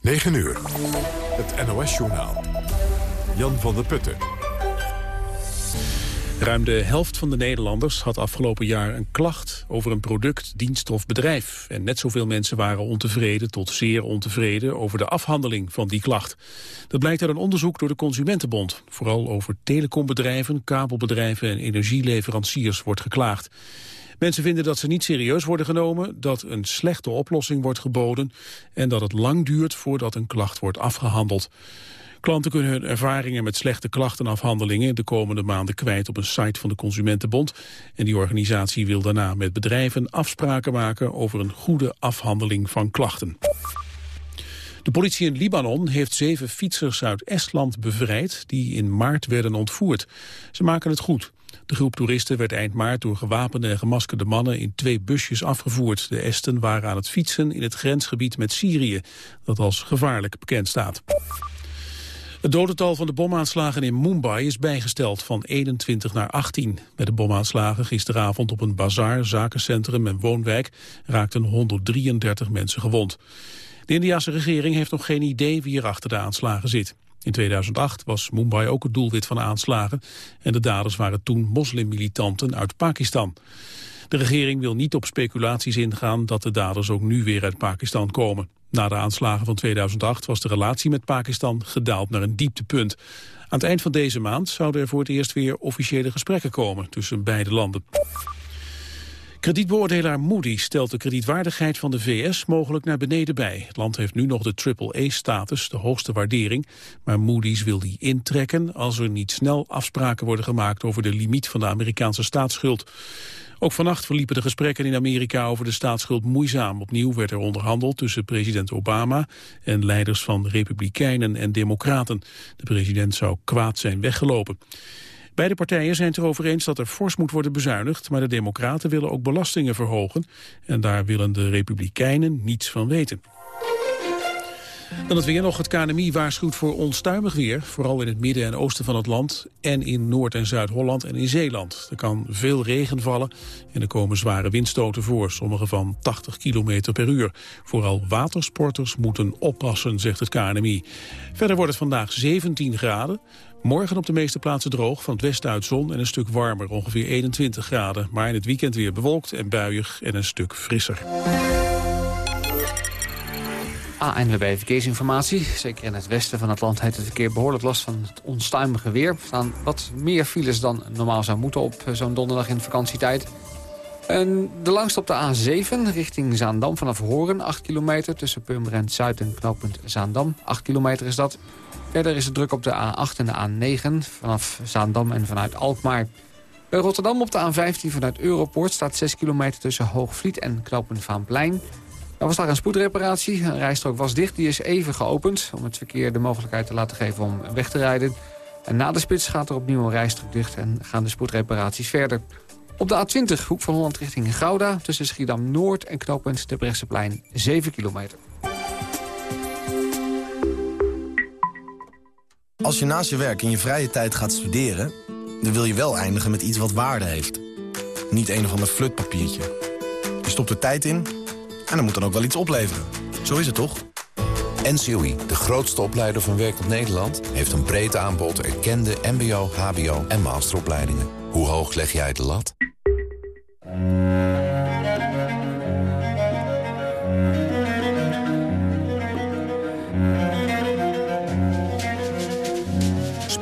9 uur. Het NOS-journaal. Jan van der Putten. Ruim de helft van de Nederlanders had afgelopen jaar een klacht over een product, dienst of bedrijf. En net zoveel mensen waren ontevreden tot zeer ontevreden over de afhandeling van die klacht. Dat blijkt uit een onderzoek door de Consumentenbond. Vooral over telecombedrijven, kabelbedrijven en energieleveranciers wordt geklaagd. Mensen vinden dat ze niet serieus worden genomen, dat een slechte oplossing wordt geboden en dat het lang duurt voordat een klacht wordt afgehandeld. Klanten kunnen hun ervaringen met slechte klachtenafhandelingen de komende maanden kwijt op een site van de Consumentenbond. En die organisatie wil daarna met bedrijven afspraken maken over een goede afhandeling van klachten. De politie in Libanon heeft zeven fietsers uit Estland bevrijd die in maart werden ontvoerd. Ze maken het goed. De groep toeristen werd eind maart door gewapende en gemaskerde mannen in twee busjes afgevoerd. De Esten waren aan het fietsen in het grensgebied met Syrië, dat als gevaarlijk bekend staat. Het dodental van de bomaanslagen in Mumbai is bijgesteld van 21 naar 18. Bij de bomaanslagen gisteravond op een bazaar, zakencentrum en woonwijk raakten 133 mensen gewond. De Indiase regering heeft nog geen idee wie er achter de aanslagen zit. In 2008 was Mumbai ook het doelwit van aanslagen en de daders waren toen moslimmilitanten uit Pakistan. De regering wil niet op speculaties ingaan dat de daders ook nu weer uit Pakistan komen. Na de aanslagen van 2008 was de relatie met Pakistan gedaald naar een dieptepunt. Aan het eind van deze maand zouden er voor het eerst weer officiële gesprekken komen tussen beide landen. Kredietbeoordelaar Moody's stelt de kredietwaardigheid van de VS mogelijk naar beneden bij. Het land heeft nu nog de AAA-status, de hoogste waardering. Maar Moody's wil die intrekken als er niet snel afspraken worden gemaakt over de limiet van de Amerikaanse staatsschuld. Ook vannacht verliepen de gesprekken in Amerika over de staatsschuld moeizaam. Opnieuw werd er onderhandeld tussen president Obama en leiders van republikeinen en democraten. De president zou kwaad zijn weggelopen. Beide partijen zijn het erover eens dat er fors moet worden bezuinigd, maar de democraten willen ook belastingen verhogen en daar willen de republikeinen niets van weten. Dan het weer nog. Het KNMI waarschuwt voor onstuimig weer. Vooral in het midden en oosten van het land. En in Noord- en Zuid-Holland en in Zeeland. Er kan veel regen vallen. En er komen zware windstoten voor. Sommige van 80 km per uur. Vooral watersporters moeten oppassen, zegt het KNMI. Verder wordt het vandaag 17 graden. Morgen op de meeste plaatsen droog, van het westen uit zon en een stuk warmer, ongeveer 21 graden. Maar in het weekend weer bewolkt en buiig en een stuk frisser. ANWB Verkeersinformatie. Zeker in het westen van het land heeft het verkeer behoorlijk last van het onstuimige weer. Er staan wat meer files dan normaal zou moeten op eh, zo'n donderdag in vakantietijd. En de langste op de A7 richting Zaandam vanaf Horen, 8 kilometer... tussen Purmerend Zuid en knooppunt Zaandam. 8 kilometer is dat. Verder is het druk op de A8 en de A9 vanaf Zaandam en vanuit Alkmaar. Bij Rotterdam op de A15 vanuit Europoort staat 6 kilometer tussen Hoogvliet en knooppunt Vaanplein... Er was daar een spoedreparatie. Een rijstrook was dicht, die is even geopend... om het verkeer de mogelijkheid te laten geven om weg te rijden. En na de spits gaat er opnieuw een rijstrook dicht... en gaan de spoedreparaties verder. Op de A20, hoek van Holland richting Gouda... tussen Schiedam-Noord en knooppunt de Brechtseplein 7 kilometer. Als je naast je werk in je vrije tijd gaat studeren... dan wil je wel eindigen met iets wat waarde heeft. Niet een of ander flutpapiertje. Je stopt er tijd in en dan moet dan ook wel iets opleveren. Zo is het toch? NCOI, de grootste opleider van werkend Nederland... heeft een breed aanbod erkende mbo, hbo en masteropleidingen. Hoe hoog leg jij de lat?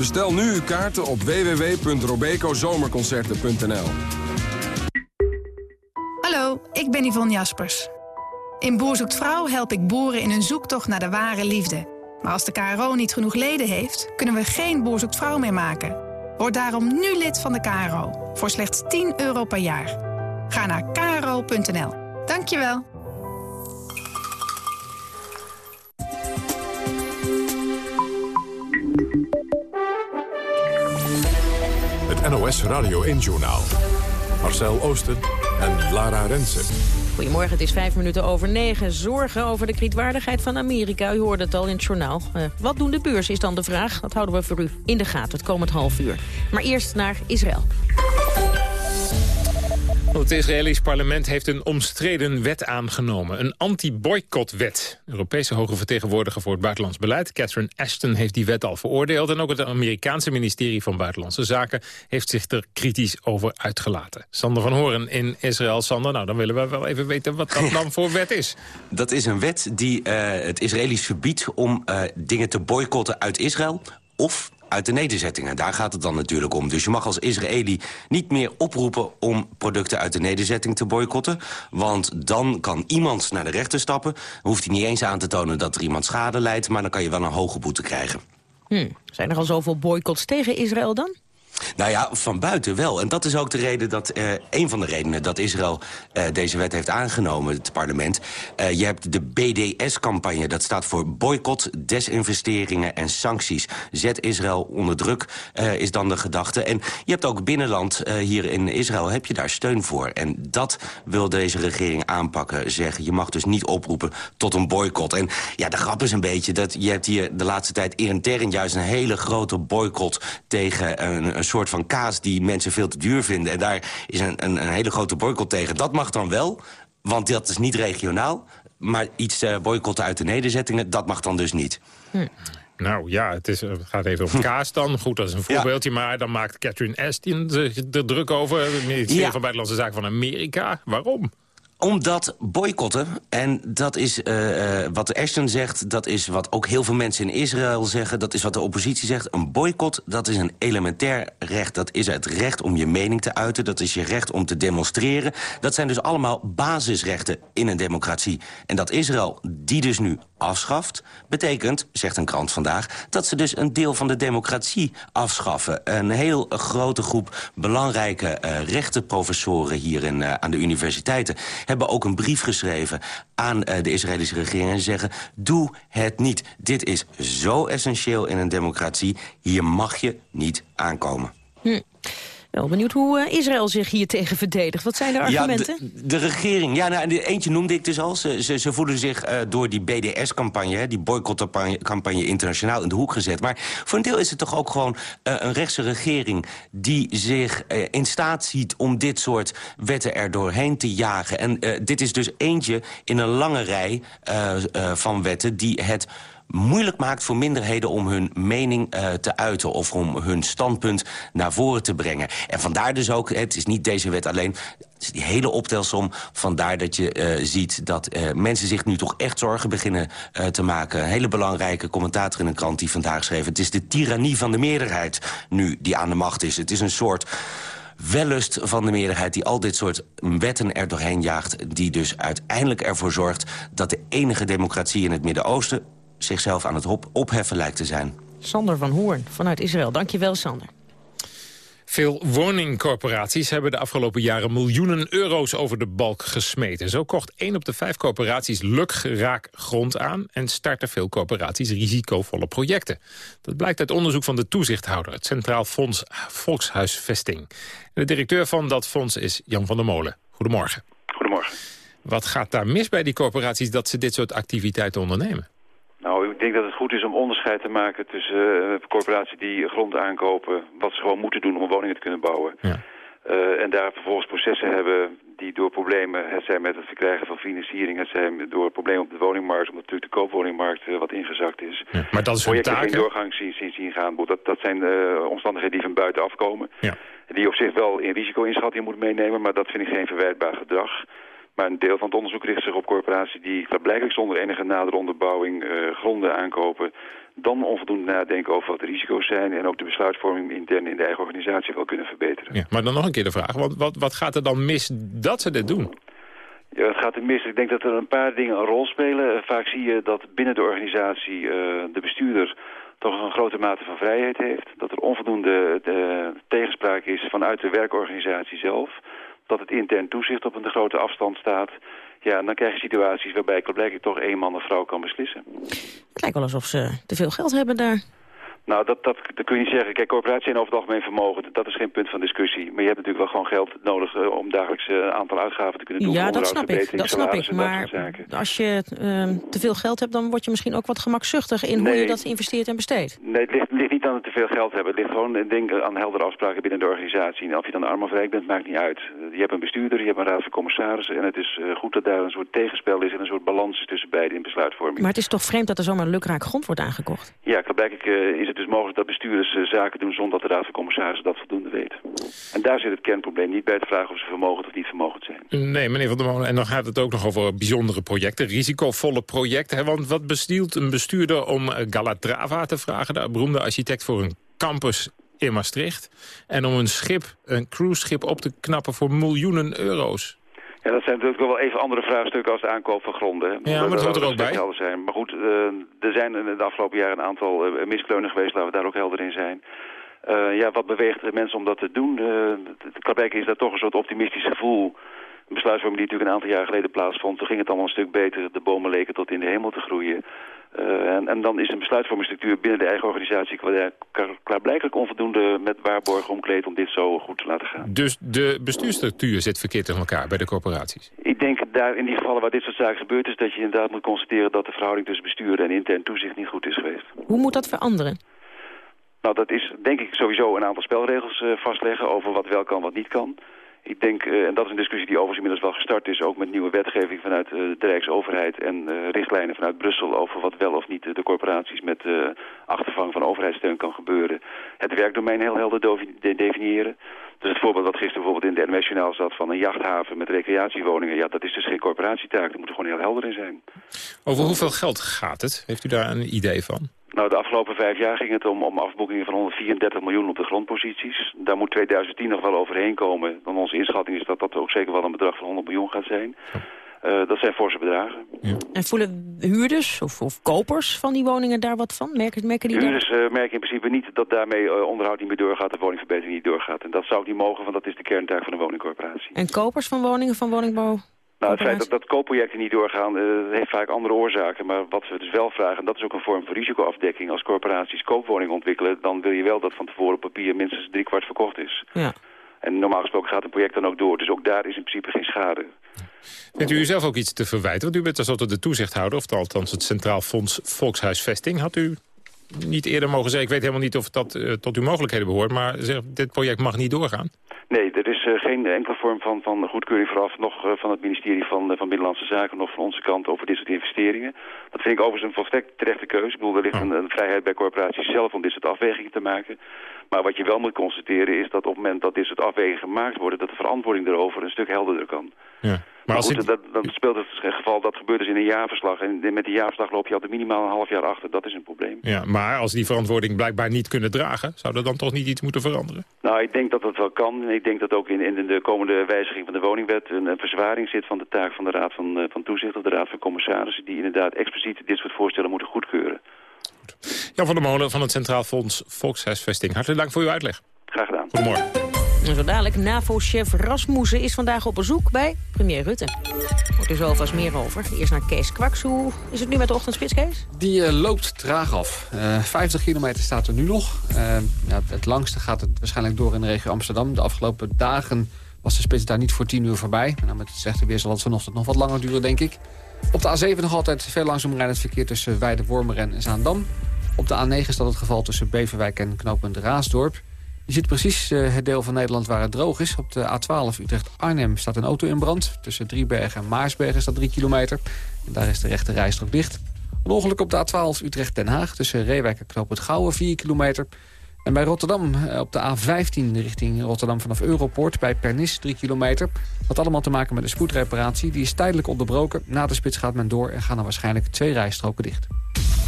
Bestel nu uw kaarten op www.robecozomerconcerten.nl. Hallo, ik ben Yvonne Jaspers. In Boer zoekt Vrouw help ik boeren in hun zoektocht naar de ware liefde. Maar als de KRO niet genoeg leden heeft, kunnen we geen Boer zoekt Vrouw meer maken. Word daarom nu lid van de KRO, voor slechts 10 euro per jaar. Ga naar kro.nl. Dankjewel. NOS Radio 1-journaal. Marcel Oosten en Lara Rensen. Goedemorgen, het is vijf minuten over negen. Zorgen over de kredietwaardigheid van Amerika. U hoorde het al in het journaal. Uh, wat doen de beurs is dan de vraag. Dat houden we voor u in de gaten het komend half uur. Maar eerst naar Israël. Het Israëlisch parlement heeft een omstreden wet aangenomen. Een anti-boycott-wet. Europese hoge vertegenwoordiger voor het buitenlands beleid... Catherine Ashton heeft die wet al veroordeeld. En ook het Amerikaanse ministerie van Buitenlandse Zaken... heeft zich er kritisch over uitgelaten. Sander van Horen in Israël. Sander, nou dan willen we wel even weten wat dat dan voor wet is. Dat is een wet die uh, het Israëlisch verbiedt om uh, dingen te boycotten uit Israël... of uit de nederzettingen. Daar gaat het dan natuurlijk om. Dus je mag als Israëli niet meer oproepen om producten uit de nederzetting te boycotten. Want dan kan iemand naar de rechter stappen. hoeft hij niet eens aan te tonen dat er iemand schade leidt... maar dan kan je wel een hoge boete krijgen. Hm. Zijn er al zoveel boycotts tegen Israël dan? Nou ja, van buiten wel. En dat is ook de reden dat, uh, een van de redenen dat Israël uh, deze wet heeft aangenomen, het parlement. Uh, je hebt de BDS-campagne, dat staat voor boycott, desinvesteringen en sancties. Zet Israël onder druk, is dan de gedachte. En je hebt ook binnenland hier in Israël, heb je daar steun voor. En dat wil deze regering aanpakken, zeggen. Je mag dus niet oproepen tot een boycott. En ja, de grap is een beetje dat je hebt hier de laatste tijd intern juist een hele grote boycott tegen een, een soort van kaas die mensen veel te duur vinden. En daar is een, een, een hele grote boycott tegen. Dat mag dan wel, want dat is niet regionaal. Maar iets uh, boycotten uit de nederzettingen, dat mag dan dus niet. Hm. Nou ja, het, is, het gaat even over kaas dan. Goed, dat is een voorbeeldje. Ja. Maar dan maakt Catherine Ashton er druk over. Het ministerie ja. van Buitenlandse Zaken van Amerika. Waarom? Omdat boycotten, en dat is uh, wat Ashton zegt... dat is wat ook heel veel mensen in Israël zeggen... dat is wat de oppositie zegt. Een boycott, dat is een elementair recht. Dat is het recht om je mening te uiten. Dat is je recht om te demonstreren. Dat zijn dus allemaal basisrechten in een democratie. En dat Israël die dus nu afschaft... betekent, zegt een krant vandaag... dat ze dus een deel van de democratie afschaffen. Een heel grote groep belangrijke uh, rechtenprofessoren... hier in, aan de universiteiten hebben ook een brief geschreven aan uh, de Israëlische regering... en zeggen, doe het niet. Dit is zo essentieel in een democratie. Hier mag je niet aankomen. Hm. Wel benieuwd hoe uh, Israël zich hier tegen verdedigt. Wat zijn de argumenten? Ja, de, de regering, ja, nou, eentje noemde ik dus al. Ze, ze, ze voelen zich uh, door die BDS-campagne, die boycottcampagne internationaal in de hoek gezet. Maar voor een deel is het toch ook gewoon uh, een rechtse regering die zich in staat ziet om dit soort wetten er doorheen te jagen. En dit is dus eentje in een lange rij van wetten die het moeilijk maakt voor minderheden om hun mening uh, te uiten... of om hun standpunt naar voren te brengen. En vandaar dus ook, het is niet deze wet alleen... Het is die hele optelsom. Vandaar dat je uh, ziet dat uh, mensen zich nu toch echt zorgen beginnen te maken. Een hele belangrijke commentator in een krant die vandaag schreef... het is de tirannie van de meerderheid nu die aan de macht is. Het is een soort wellust van de meerderheid die al dit soort wetten er doorheen jaagt... die dus uiteindelijk ervoor zorgt dat de enige democratie in het Midden-Oosten zichzelf aan het opheffen lijkt te zijn. Sander van Hoorn vanuit Israël. Dankjewel, Sander. Veel woningcorporaties hebben de afgelopen jaren miljoenen euro's over de balk gesmeten. Zo kocht één op de vijf corporaties lukraak grond aan... en starten veel corporaties risicovolle projecten. Dat blijkt uit onderzoek van de toezichthouder... het Centraal Fonds Volkshuisvesting. De directeur van dat fonds is Jan van der Molen. Goedemorgen. Goedemorgen. Wat gaat daar mis bij die corporaties dat ze dit soort activiteiten ondernemen? Nou, ik denk dat het goed is om onderscheid te maken tussen uh, corporaties die grond aankopen... wat ze gewoon moeten doen om woningen te kunnen bouwen. Ja. Uh, en daar vervolgens processen hebben die door problemen... het zijn met het verkrijgen van financiering... het zijn door problemen op de woningmarkt... omdat natuurlijk de koopwoningmarkt uh, wat ingezakt is. Ja, maar dat is een taak, geen doorgang zien, zien, zien gaan. Dat, dat zijn omstandigheden die van buiten afkomen. Ja. Die op zich wel in risico-inschatting moet meenemen... maar dat vind ik geen verwijtbaar gedrag... Maar een deel van het onderzoek richt zich op corporaties die blijkbaar zonder enige nadere onderbouwing uh, gronden aankopen. Dan onvoldoende nadenken over wat de risico's zijn en ook de besluitvorming intern in de eigen organisatie wel kunnen verbeteren. Ja, maar dan nog een keer de vraag, want wat, wat gaat er dan mis dat ze dit doen? Ja, het gaat in mis. Ik denk dat er een paar dingen een rol spelen. Vaak zie je dat binnen de organisatie de bestuurder toch een grote mate van vrijheid heeft. Dat er onvoldoende de tegenspraak is vanuit de werkorganisatie zelf. Dat het intern toezicht op een grote afstand staat. Ja, dan krijg je situaties waarbij blijkbaar toch één man of vrouw kan beslissen. Het lijkt wel alsof ze te veel geld hebben daar. Nou, dat, dat, dat kun je niet zeggen. Kijk, corporaties zijn over het algemeen vermogen. Dat is geen punt van discussie. Maar je hebt natuurlijk wel gewoon geld nodig uh, om dagelijks een uh, aantal uitgaven te kunnen doen. Ja, dat snap ik. Dat snap ik. Maar als je uh, te veel geld hebt, dan word je misschien ook wat gemakzuchtig in nee, hoe je dat investeert en besteedt. Nee, het ligt, ligt, niet aan het te veel geld hebben. Het ligt gewoon een ding aan heldere afspraken binnen de organisatie. En of je dan arm of rijk bent, maakt niet uit. Je hebt een bestuurder, je hebt een raad van commissarissen. En het is goed dat daar een soort tegenspel is en een soort balans is tussen beiden in besluitvorming. Maar het is toch vreemd dat er zomaar lukraak grond wordt aangekocht? Ja, blijkbaar is het dus mogelijk dat bestuurders bestuurders zaken doen zonder dat de Raad van Commissarissen dat voldoende weet. En daar zit het kernprobleem. Niet bij het vragen of ze vermogen of niet vermogend zijn. Nee, meneer Van der Molen. En dan gaat het ook nog over bijzondere projecten. Risicovolle projecten. Hè? Want wat bestielt een bestuurder om eh, Galatrava te vragen? De beroemde architect voor een campus in Maastricht. En om een schip, een cruiseschip op te knappen voor miljoenen euro's. Ja, dat zijn natuurlijk wel even andere vraagstukken als de aankoop van gronden. Ja, maar dat hoort er ook bij. Zijn. Maar goed, uh, er zijn in de afgelopen jaren een aantal uh, miskleunen geweest, laten we daar ook helder in zijn. Uh, ja, wat beweegt de mensen om dat te doen? Uh, is daar toch een soort optimistisch gevoel. Een besluitvorming die natuurlijk een aantal jaar geleden plaatsvond. Toen ging het allemaal een stuk beter. De bomen leken tot in de hemel te groeien. Uh, en, en, dan is een besluitvormingsstructuur binnen de eigen organisatie klaarblijkelijk onvoldoende met waarborgen omkleed om dit zo goed te laten gaan. Dus de bestuursstructuur zit verkeerd tegen elkaar bij de corporaties? Ik denk daar in die gevallen waar dit soort zaken gebeurd is, dat je inderdaad moet constateren dat de verhouding tussen bestuur en intern toezicht niet goed is geweest. Hoe moet dat veranderen? Nou, dat is denk ik sowieso een aantal spelregels uh, vastleggen over wat wel kan, wat niet kan. Ik denk, uh, en dat is een discussie die overigens inmiddels wel gestart is... ook met nieuwe wetgeving vanuit uh, de Rijksoverheid... en uh, richtlijnen vanuit Brussel over wat wel of niet de corporaties... met achtervang van overheidssteun kan gebeuren. Het werkdomein heel helder de definiëren. Dus het voorbeeld wat gisteren bijvoorbeeld in de NWS zat... van een jachthaven met recreatiewoningen... ja, dat is dus geen corporatietaak. Daar moet er gewoon heel helder in zijn. Over hoeveel geld gaat het? Heeft u daar een idee van? Nou, de afgelopen vijf jaar ging het om, om afboekingen van 134 miljoen op de grondposities. Daar moet 2010 nog wel overheen komen. Dan onze inschatting is dat dat ook zeker wel een bedrag van 100 miljoen gaat zijn. Uh, dat zijn forse bedragen. Ja. En voelen huurders of, of, kopers van die woningen daar wat van? Merken, merken die huurders uh, merken in principe niet dat daarmee uh, onderhoud niet meer doorgaat... de woningverbetering niet doorgaat. En dat zou niet mogen, want dat is de kerntaak van de woningcorporatie. En kopers van woningen, van woningbouw? Nou, het feit dat, dat koopprojecten niet doorgaan, uh, heeft vaak andere oorzaken. Maar wat we dus wel vragen, en dat is ook een vorm van risicoafdekking... als corporaties koopwoningen ontwikkelen... dan wil je wel dat van tevoren op papier minstens driekwart verkocht is. Ja. En normaal gesproken gaat een project dan ook door. Dus ook daar is in principe geen schade. Vindt u zelf ook iets te verwijten? Want u bent tenslotte de toezichthouder... of althans het Centraal Fonds Volkshuisvesting. Had u niet eerder mogen zeggen... ik weet helemaal niet of dat uh, tot uw mogelijkheden behoort... maar zeg, dit project mag niet doorgaan? Er is uh, geen enkele vorm van, van goedkeuring vooraf, nog uh, van het ministerie van, uh, van Binnenlandse Zaken, nog van onze kant over dit soort investeringen. Dat vind ik overigens een volstrekt terechte keuze. Ik bedoel, er ligt een, een, vrijheid bij corporaties zelf om dit soort afwegingen te maken. Maar wat je wel moet constateren is dat op het moment dat dit soort afwegingen gemaakt worden, dat de verantwoording erover een stuk helderder kan. Ja. Maar, maar goed, dat, dan speelt het geval, dat gebeurt dus in een jaarverslag. En met die jaarverslag loop je altijd minimaal een half jaar achter. Dat is een probleem. Ja, maar als die verantwoording blijkbaar niet kunnen dragen... zou er dan toch niet iets moeten veranderen? Nou, ik denk dat dat wel kan. En ik denk dat ook in, in de komende wijziging van de woningwet... een, een verzwaring zit van de taak van de Raad van, uh, van Toezicht... of de Raad van Commissarissen... die inderdaad expliciet dit soort voorstellen moeten goedkeuren. Jan van der Molen van het Centraal Fonds Volkshuisvesting. Hartelijk dank voor uw uitleg. Graag gedaan. Goedemorgen. En zo dadelijk, NAVO-chef Rasmussen is vandaag op bezoek bij premier Rutte. Hoort er zo alvast meer over. Eerst naar Kees Kwaks. Hoe is het nu met de ochtendspits, Kees? Die uh, loopt traag af. Uh, eh, 50 kilometer staat er nu nog. Uh, ja, het langste gaat het waarschijnlijk door in de regio Amsterdam. De afgelopen dagen was de spits daar niet voor 10 uur voorbij. Nou, met het slechte weer zal het vanochtend nog wat langer duren, denk ik. Op de A7 nog altijd veel langzaam rijdend verkeer tussen Weide-Wormer en Zaandam. Op de A9 staat het geval tussen Beverwijk en knooppunt Raasdorp. Je ziet precies uh, het deel van Nederland waar het droog is. Op de A12 Utrecht-Arnhem staat een auto in brand. Tussen Driebergen en Maarsbergen staat 3 kilometer. En daar is de rechte rijstrook dicht. Een ongeluk op de A12 Utrecht-Den Haag. Tussen Reewijk en Knoop het Gouwen 4 kilometer. En bij Rotterdam op de A15 richting Rotterdam vanaf Europort... bij Pernis 3 kilometer. Dat allemaal te maken met een spoedreparatie. Die is tijdelijk onderbroken. Na de spits gaat men door en gaan er waarschijnlijk twee rijstroken dicht.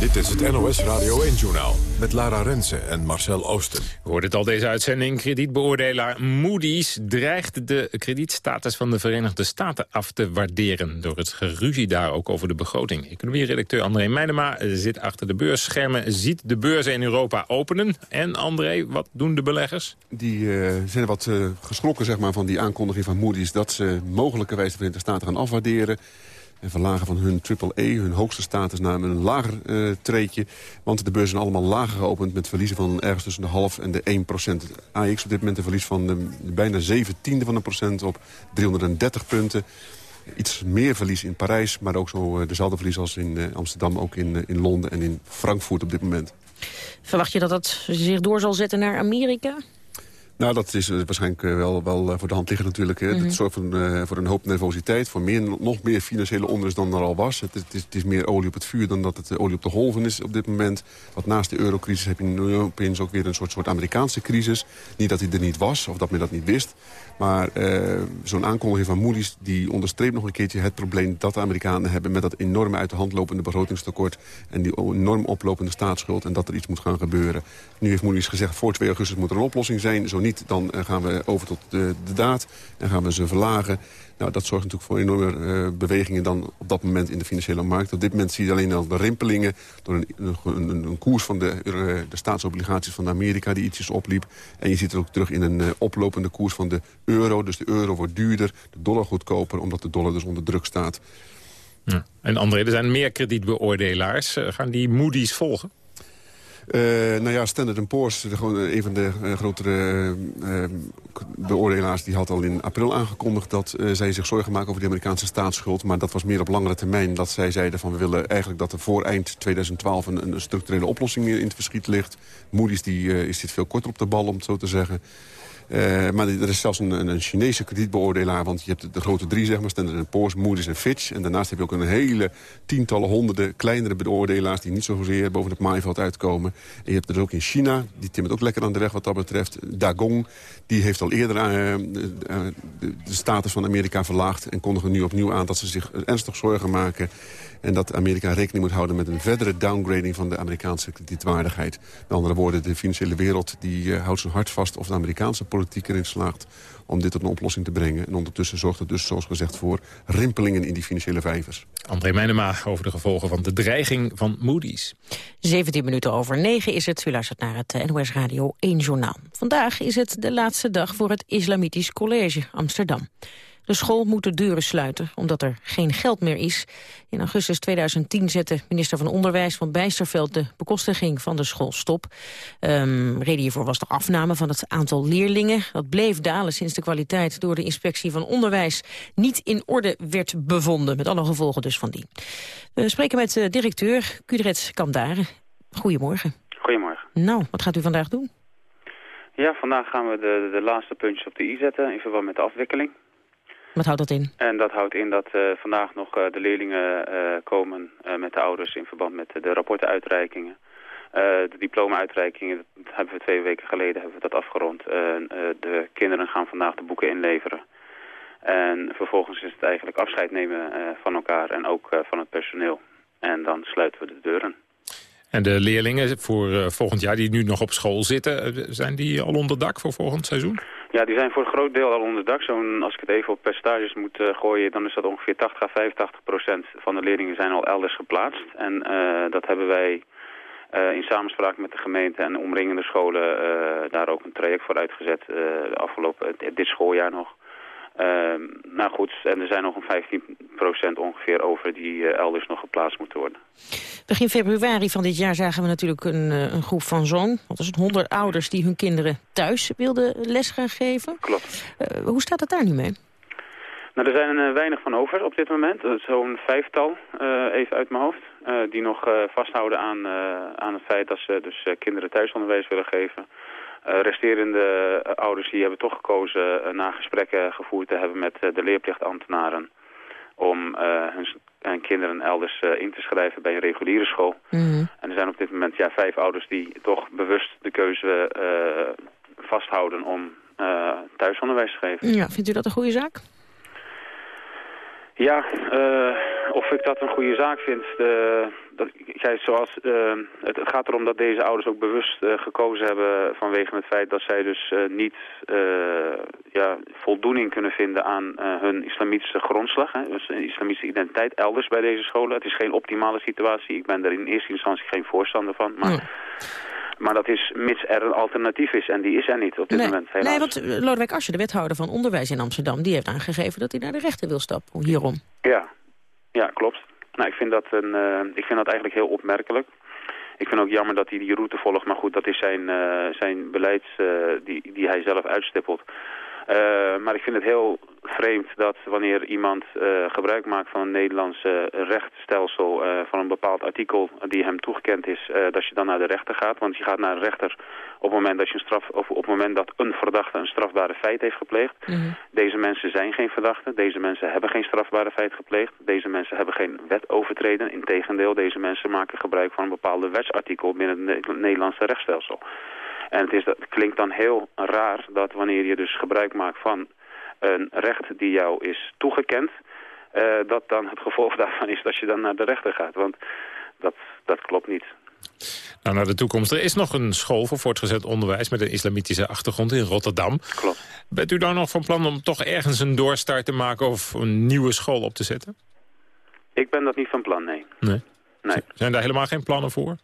Dit is het NOS Radio 1-journaal met Lara Rensen en Marcel Oosten. We hoorden het al deze uitzending. Kredietbeoordelaar Moody's dreigt de kredietstatus van de Verenigde Staten af te waarderen... door het geruzie daar ook over de begroting. Economie-redacteur André Meijnema zit achter de beursschermen... ziet de beurzen in Europa openen. En André, wat doen de beleggers? Die uh, zijn wat uh, geschrokken zeg maar, van die aankondiging van Moody's... dat ze mogelijkerwijs de Verenigde Staten gaan afwaarderen en verlagen van hun AAA, hun hoogste status, naar een lager uh, treetje. Want de beurzen zijn allemaal lager geopend met verliezen van ergens tussen de half en de 1 procent. AX op dit moment een verlies van de, bijna 7 tiende van een procent op 330 punten. Iets meer verlies in Parijs, maar ook zo uh, dezelfde verlies als in Amsterdam, ook in, in Londen en in Frankfurt op dit moment. Verwacht je dat dat zich door zal zetten naar Amerika? Nou, dat is waarschijnlijk wel, wel voor de hand liggen natuurlijk. Mm -hmm. Het zorgt voor een, voor een hoop nervositeit, voor meer, nog meer financiële onrust dan er al was. Het, het, is, het, is, meer olie op het vuur dan dat het olie op de golven is op dit moment. Want naast de eurocrisis heb je nu opeens ook weer een soort, soort Amerikaanse crisis. Niet dat hij er niet was, of dat men dat niet wist. Maar uh, zo'n aankondiging van Moody's die onderstreept nog een keertje het probleem dat de Amerikanen hebben met dat enorme uit de hand lopende begrotingstekort en die enorm oplopende staatsschuld en dat er iets moet gaan gebeuren. Nu heeft Moody's gezegd voor 2 augustus moet er een oplossing zijn. Zo niet, dan gaan we over tot de, de daad en gaan we ze verlagen. Nou, dat zorgt natuurlijk voor enorme uh, bewegingen dan op dat moment in de financiële markt. Op dit moment zie je alleen al de rimpelingen door een, een, een, koers van de, uh, de staatsobligaties van Amerika die ietsjes opliep. En je ziet het ook terug in een uh, oplopende koers van de euro. Dus de euro wordt duurder, de dollar goedkoper, omdat de dollar dus onder druk staat. Ja. En André, er zijn meer kredietbeoordelaars. gaan die Moody's volgen? Uh, nou ja, Standard Poor's, gewoon een van de uh, grotere beoordelaars... die had al in april aangekondigd dat zij zich zorgen maken over de Amerikaanse staatsschuld. Maar dat was meer op langere termijn dat zij zeiden van... we willen eigenlijk dat er voor eind 2012 een, een structurele oplossing in het verschiet ligt. Moody's die, is dit veel korter op de bal, om het zo te zeggen. Uh, maar er is zelfs een, Chinese kredietbeoordelaar. Want je hebt de grote drie, zeg maar, Standard Poor's, Moody's en Fitch. En daarnaast heb je ook een hele tientallen, honderden kleinere beoordelaars... die niet zozeer boven het maaiveld uitkomen. En je hebt er ook in China, die timmert ook lekker aan de weg wat dat betreft. Dagong, die heeft al eerder uh, uh, de, status van Amerika verlaagd... en kondigen nu opnieuw aan dat ze zich ernstig zorgen maken... En dat Amerika rekening moet houden met een verdere downgrading van de Amerikaanse kredietwaardigheid. Met andere woorden, de financiële wereld die houdt zijn hart vast of de Amerikaanse politiek erin slaagt om dit tot een oplossing te brengen. En ondertussen zorgt het dus, zoals gezegd, voor rimpelingen in die financiële vijvers. André Meijnema over de gevolgen van de dreiging van Moody's. 17 minuten over 9 is het. U luistert naar het NOS Radio 1 Journaal. Vandaag is het de laatste dag voor het Islamitisch College Amsterdam. De school moet de deuren sluiten, omdat er geen geld meer is. In augustus 2010 zette minister van Onderwijs van Bijsterveld... de bekostiging van de school stop. Um, reden hiervoor was de afname van het aantal leerlingen. Dat bleef dalen sinds de kwaliteit door de inspectie van Onderwijs... niet in orde werd bevonden, met alle gevolgen dus van die. We spreken met uh, directeur Kudret Kandare. Goedemorgen. Goedemorgen. Nou, wat gaat u vandaag doen? Ja, vandaag gaan we de, de laatste puntjes op de i zetten in verband met de afwikkeling. Wat houdt dat in? En dat houdt in dat uh, vandaag nog uh, de leerlingen uh, komen met de ouders in verband met de rapportenuitreikingen. de diploma-uitreikingen, dat hebben we twee weken geleden hebben we dat afgerond. de kinderen gaan vandaag de boeken inleveren. En vervolgens is het eigenlijk afscheid nemen van elkaar en ook van het personeel. En dan sluiten we de deuren. En de leerlingen voor uh, volgend jaar die nu nog op school zitten... zijn die al onder dak voor volgend seizoen? Ja, die zijn voor een groot deel al onder dak. Zo'n, als ik het even op percentages moet uh, gooien... dan is dat ongeveer 80 à 85 procent van de leerlingen zijn al elders geplaatst. En uh, dat hebben wij in samenspraak met de gemeente en de omringende scholen... daar ook een traject voor uitgezet afgelopen, dit schooljaar nog... Uh, nou goed, en er zijn nog een 15% ongeveer over die uh, elders nog geplaatst moeten worden. Begin februari van dit jaar zagen we natuurlijk een, een groep van zo'n, wat is het, 100 ouders die hun kinderen thuis wilden les gaan geven. Klopt. Uh, hoe staat het daar nu mee? Nou, er zijn er weinig van over op dit moment. Zo'n vijftal, even uit mijn hoofd, die nog vasthouden aan, aan het feit dat ze dus kinderen thuisonderwijs willen geven. Uh, resterende uh, ouders die hebben toch gekozen uh, na gesprekken gevoerd te hebben met de leerplichtambtenaren om hun, hun, kinderen elders in te schrijven bij een reguliere school. Mm. En er zijn op dit moment ja, vijf ouders die toch bewust de keuze vasthouden om thuisonderwijs te geven. Ja, vindt u dat een goede zaak? Ja, of ik dat een goede zaak vind, uh, dat, zoals, uh, het, het, gaat erom dat deze ouders ook bewust uh, gekozen hebben vanwege het feit dat zij dus niet ja, voldoening kunnen vinden aan hun islamitische grondslag, hè, dus een islamitische identiteit elders bij deze scholen. Het is geen optimale situatie, ik ben er in eerste instantie geen voorstander van, maar... Mm. Maar dat is mits er een alternatief is. En die is er niet op dit moment. Helaas. Nee, want eh, Lodewijk Asscher, de wethouder van onderwijs in Amsterdam... die heeft aangegeven dat hij naar de rechter wil stappen. Hierom. Ja, ja klopt. Nou, ik vind, dat een, uh, ik vind dat eigenlijk heel opmerkelijk. Ik vind ook jammer dat hij die route volgt. Maar goed, dat is zijn, uh, zijn beleid die, die hij zelf uitstippelt. Uh, maar ik vind het heel vreemd dat wanneer iemand uh, gebruik maakt van een Nederlands uh, rechtsstelsel... van een bepaald artikel die hem toegekend is, dat je dan naar de rechter gaat. Want je gaat naar de rechter op het moment dat, je een straf, of op het moment dat een verdachte een strafbare feit heeft gepleegd. Mm Deze mensen zijn geen verdachten. Deze mensen hebben geen strafbare feit gepleegd. Deze mensen hebben geen wet overtreden. Integendeel, deze mensen maken gebruik van een bepaalde wetsartikel binnen het Nederlandse rechtsstelsel. En het, is, dat klinkt dan heel raar dat wanneer je dus gebruik maakt van een recht die jou is toegekend... Uh, dat dan het gevolg daarvan is dat je dan naar de rechter gaat. Want dat, dat klopt niet. Nou, naar de toekomst. Er is nog een school voor voortgezet onderwijs... met een islamitische achtergrond in Rotterdam. Klopt. Bent u dan nog van plan om toch ergens een doorstart te maken... of een nieuwe school op te zetten? Ik ben dat niet van plan, nee. Nee? nee. Zijn daar helemaal geen plannen voor?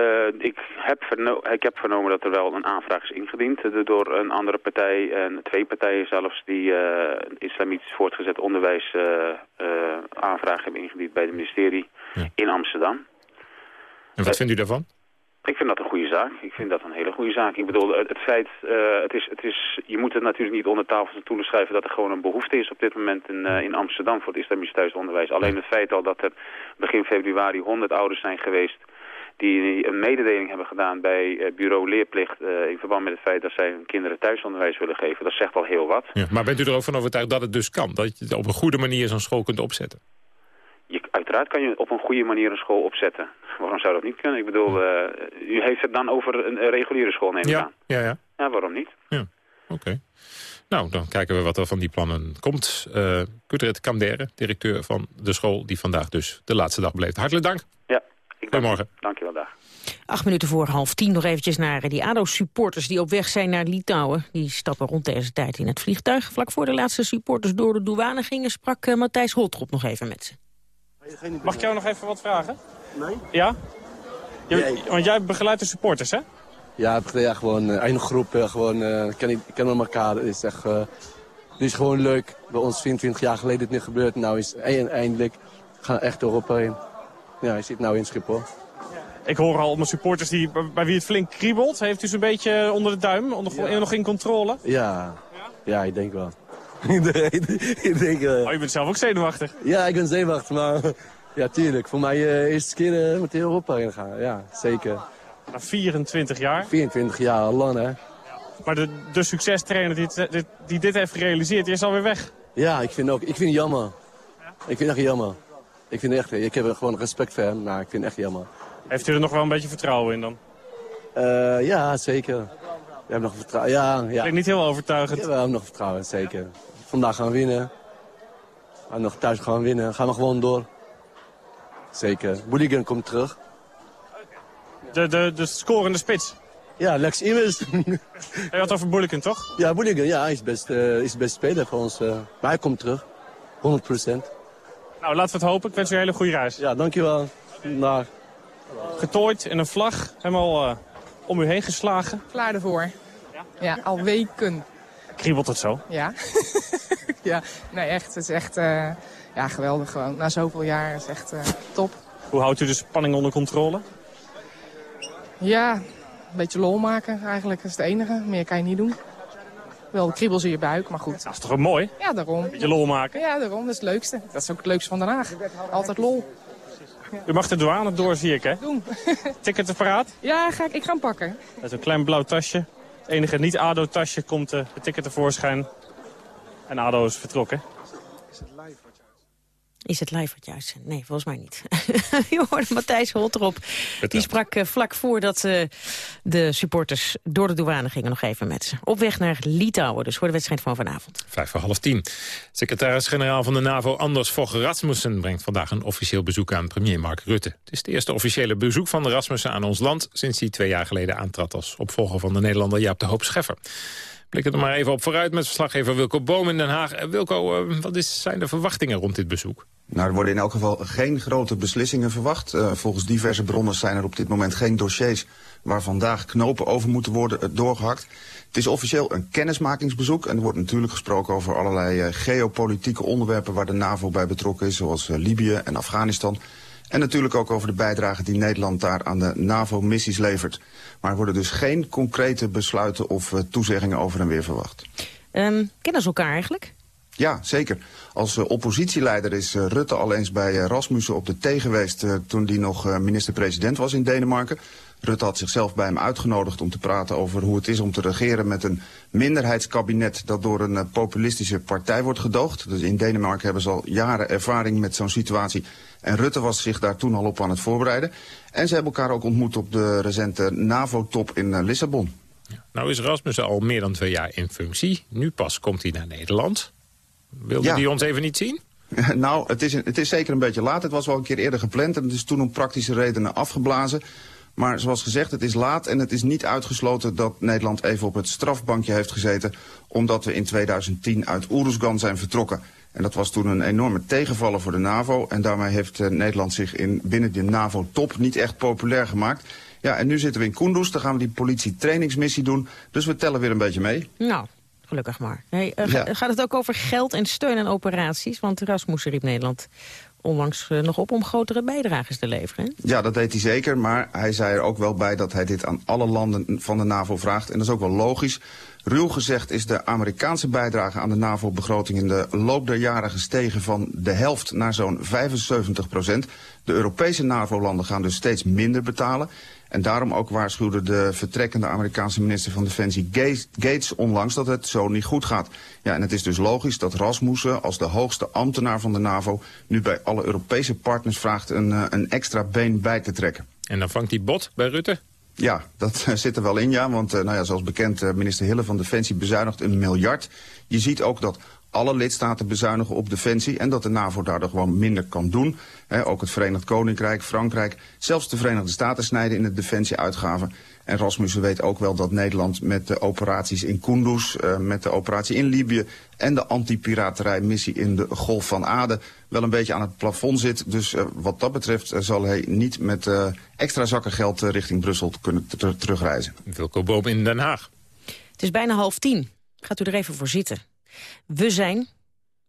Uh, ik, heb ik heb vernomen dat er wel een aanvraag is ingediend door een andere partij en twee partijen zelfs die uh, islamitisch voortgezet onderwijs uh, aanvraag hebben ingediend bij het ministerie ja. in Amsterdam. En wat vindt u daarvan? Ik vind dat een goede zaak. Ik vind dat een hele goede zaak. Ik bedoel, het feit, het is, het is, je moet het natuurlijk niet onder tafel stoelen schrijven dat er gewoon een behoefte is op dit moment in, in Amsterdam voor het islamitisch thuisonderwijs. Alleen het feit al dat er begin februari 100 ouders zijn geweest die een mededeling hebben gedaan bij uh, bureau leerplicht... Uh, in verband met het feit dat zij hun kinderen thuisonderwijs willen geven. Dat zegt al heel wat. Ja, maar bent u er ook van overtuigd dat het dus kan? Dat je op een goede manier zo'n school kunt opzetten? Je, uiteraard kan je op een goede manier een school opzetten. Waarom zou dat niet kunnen? Ik bedoel, uh, u heeft het dan over een, een reguliere school, neem ik ja, aan. Ja, ja. Ja, waarom niet? Ja, oké. Okay. Nou, dan kijken we wat er van die plannen komt. Uh, Kudret Kamdere, directeur van de school die vandaag dus de laatste dag beleeft. Hartelijk dank. Ik Goedemorgen. Dank je wel, dag. Acht minuten voor half tien nog eventjes naar die ADO-supporters die op weg zijn naar Litouwen. Die stappen rond deze tijd in het vliegtuig. Vlak voor de laatste supporters door de douane gingen... sprak uh, Matthijs Holtrop nog even met ze. Mag ik jou nog even wat vragen? Nee. Ja? Je, want jij begeleidt de supporters, hè? Ja, ja gewoon uh, één groep. Uh, gewoon, uh, kennen, kennen elkaar. Het is echt... het is gewoon leuk. Bij ons 24 jaar geleden dit niet gebeurd. Nou is eindelijk... gaan echt Europa heen. Ja, hij zit nou in Schiphol. Ik hoor al mijn supporters die, bij wie het flink kriebelt. Heeft u ze een beetje onder de duim? Onder, ja. Nog in controle? Ja, ja ik denk wel. ik denk, uh... oh, je bent zelf ook zenuwachtig? Ja, ik ben zenuwachtig, maar ja, tuurlijk. Voor mij uh, eerste keer uh, met Europa in gaan. Ja, zeker. Na 24 jaar? 24 jaar, al lang hè. Maar de, de succestrainer die dit, die dit heeft gerealiseerd, die is alweer weg. Ja, ik vind, ook, ik vind het jammer. Ik vind het echt jammer. Ik, vind echt, ik heb gewoon respect voor hem, maar ik vind het echt jammer. Heeft u er nog wel een beetje vertrouwen in dan? Uh, ja, zeker. We hebben nog vertrouwen. Ja, ja. niet heel overtuigend. Ja, we hebben nog vertrouwen, zeker. Vandaag gaan we winnen. En nog thuis gaan we winnen. Gaan we gewoon door. Zeker. Boeligan komt terug. De, de, de scorende spits? Ja, Lex Immers. Hij had over Boeligan, toch? Ja, Boeligan, ja, hij is best, uh, is best speler voor ons. Uh, maar hij komt terug. 100 procent. Nou, laten we het hopen. Ik wens u een hele goede reis. Ja, dankjewel. Dag. Getooid in een vlag, helemaal uh, om u heen geslagen. Klaar ervoor. Ja, ja al weken. Kriebelt het zo? Ja. ja, nee echt. Het is echt uh, ja, geweldig gewoon. Na zoveel jaar is echt uh, top. Hoe houdt u de spanning onder controle? Ja, een beetje lol maken eigenlijk. Dat is het enige. Meer kan je niet doen. Wel de kriebels in je buik, maar goed. Dat is toch wel mooi? Ja, daarom. Beetje lol maken? Ja, daarom. Dat is het leukste. Dat is ook het leukste van Den Haag. Altijd lol. U mag de douane door, zie ik, hè? Doen. Ticket te paraat? Ja, ga ik, ik ga hem pakken. Dat is een klein blauw tasje. Het enige niet-ADO-tasje komt uh, het ticket tevoorschijn. En ADO is vertrokken. Is het live Is het live wat juist? Nee, volgens mij niet. Je hoorde Matthijs Holtrop. Die sprak uh, vlak voordat uh, de supporters door de douane gingen nog even met ze. Op weg naar Litouwen, dus voor de wedstrijd van vanavond. Vijf voor half tien. Secretaris-generaal van de NAVO Anders Fogh Rasmussen... brengt vandaag een officieel bezoek aan premier Mark Rutte. Het is het eerste officiële bezoek van Rasmussen aan ons land... sinds hij twee jaar geleden aantrad als opvolger van de Nederlander Jaap de Hoop Scheffer. Blikken er maar even op vooruit met verslaggever Wilco Boom in Den Haag. Wilco, wat is, zijn de verwachtingen rond dit bezoek? Nou, er worden in elk geval geen grote beslissingen verwacht. Uh, volgens diverse bronnen zijn er op dit moment geen dossiers waar vandaag knopen over moeten worden doorgehakt. Het is officieel een kennismakingsbezoek en er wordt natuurlijk gesproken over allerlei geopolitieke onderwerpen waar de NAVO bij betrokken is, zoals Libië en Afghanistan. En natuurlijk ook over de bijdrage die Nederland daar aan de NAVO-missies levert. Maar er worden dus geen concrete besluiten of uh, toezeggingen over en weer verwacht. Um, kennen ze elkaar eigenlijk? Ja, zeker. Als uh, oppositieleider is uh, Rutte al eens bij Rasmussen op de thee geweest... toen hij nog minister-president was in Denemarken. Rutte had zichzelf bij hem uitgenodigd om te praten over hoe het is om te regeren met een minderheidskabinet dat door een populistische partij wordt gedoogd. Dus in Denemarken hebben ze al jaren ervaring met zo'n situatie. En Rutte was zich daar toen al op aan het voorbereiden. En ze hebben elkaar ook ontmoet op de recente NAVO-top in Lissabon. Nou is Rasmussen al meer dan twee jaar in functie. Nu pas komt hij naar Nederland. Wilde ja. hij ons even niet zien? nou, het is, het is zeker een beetje laat. Het was wel een keer eerder gepland en het is toen om praktische redenen afgeblazen. Maar zoals gezegd, het is laat en het is niet uitgesloten dat Nederland even op het strafbankje heeft gezeten... omdat we in 2010 uit Oeruzgan zijn vertrokken. En dat was toen een enorme tegenvaller voor de NAVO. En daarmee heeft uh, Nederland zich in, binnen de NAVO-top niet echt populair gemaakt. Ja, en nu zitten we in Kunduz, daar gaan we die politie-trainingsmissie doen. Dus we tellen weer een beetje mee. Nou, gelukkig maar. Hey, uh, ja. Gaat het ook over geld en steun en operaties? Want Rasmussen riep Nederland onlangs uh, nog op om grotere bijdrages te leveren. Ja, dat deed hij zeker. Maar hij zei er ook wel bij dat hij dit aan alle landen van de NAVO vraagt. En dat is ook wel logisch. Ruw gezegd is de Amerikaanse bijdrage aan de NAVO-begroting in de loop der jaren gestegen van de helft naar zo'n 75 procent. De Europese NAVO-landen gaan dus steeds minder betalen. En daarom ook waarschuwde de vertrekkende Amerikaanse minister van Defensie Gates onlangs dat het zo niet goed gaat. Ja, en het is dus logisch dat Rasmussen als de hoogste ambtenaar van de NAVO nu bij alle Europese partners vraagt een, een extra been bij te trekken. En dan vangt hij bot bij Rutte? Ja, dat zit er wel in, ja. Want nou ja, zoals bekend, minister Hille van Defensie bezuinigt een miljard. Je ziet ook dat alle lidstaten bezuinigen op defensie... en dat de NAVO daardoor gewoon minder kan doen. He, ook het Verenigd Koninkrijk, Frankrijk, zelfs de Verenigde Staten snijden in de defensieuitgaven. En Rasmussen weet ook wel dat Nederland met de operaties in Kunduz... Uh, met de operatie in Libië en de anti-piraterijmissie in de Golf van Aden... wel een beetje aan het plafond zit. Dus uh, wat dat betreft uh, zal hij niet met extra zakken geld richting Brussel kunnen terugreizen. Wilco Boom in Den Haag. Het is bijna half tien. Gaat u er even voor zitten. We zijn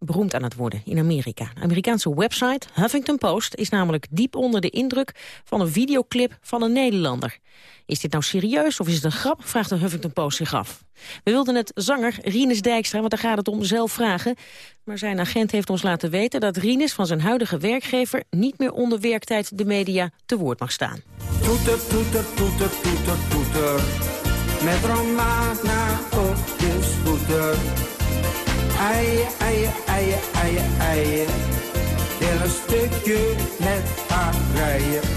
beroemd aan het worden in Amerika. De Amerikaanse website Huffington Post is namelijk diep onder de indruk van een videoclip van een Nederlander. Is dit nou serieus of is het een grap, vraagt de Huffington Post zich af. We wilden het zanger Rinus Dijkstra, want daar gaat het om, zelf vragen. Maar zijn agent heeft ons laten weten dat Rinus van zijn huidige werkgever... niet meer onder werktijd de media te woord mag staan. Met Romana op de scooter. Eien, eien, eien, eien, eien. Wil een stukje met haar rijden.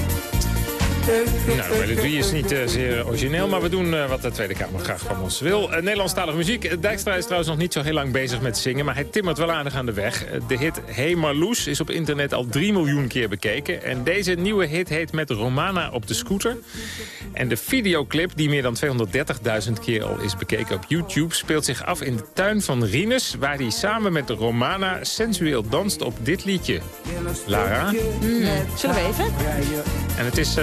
Nou, melodie is niet uh, zeer origineel, maar we doen uh, wat de Tweede Kamer graag van ons wil. Uh, Nederlandstalige muziek. Dijkstra is trouwens nog niet zo heel lang bezig met zingen, maar hij timmert wel aardig aan de weg. de hit Hey Marloes is op internet al 3 miljoen keer bekeken. En deze nieuwe hit heet Met Romana op de scooter. En de videoclip, die meer dan 230.000 keer al is bekeken op YouTube... speelt zich af in de tuin van Rinus... waar hij samen met Romana sensueel danst op dit liedje. Lara? Mm, zullen we even? En het is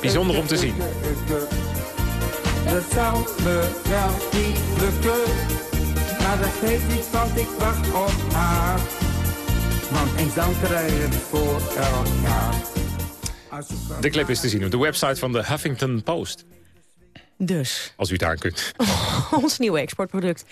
bijzonder om te zien. Dat zou me wel niet lukken. Maar dat geeft niet, want ik wacht op haar. Want eens dan krijgen voor elkaar. De clip is te zien op de website van de Huffington Post. Dus. Als u het aan kunt. Ons nieuwe exportproduct.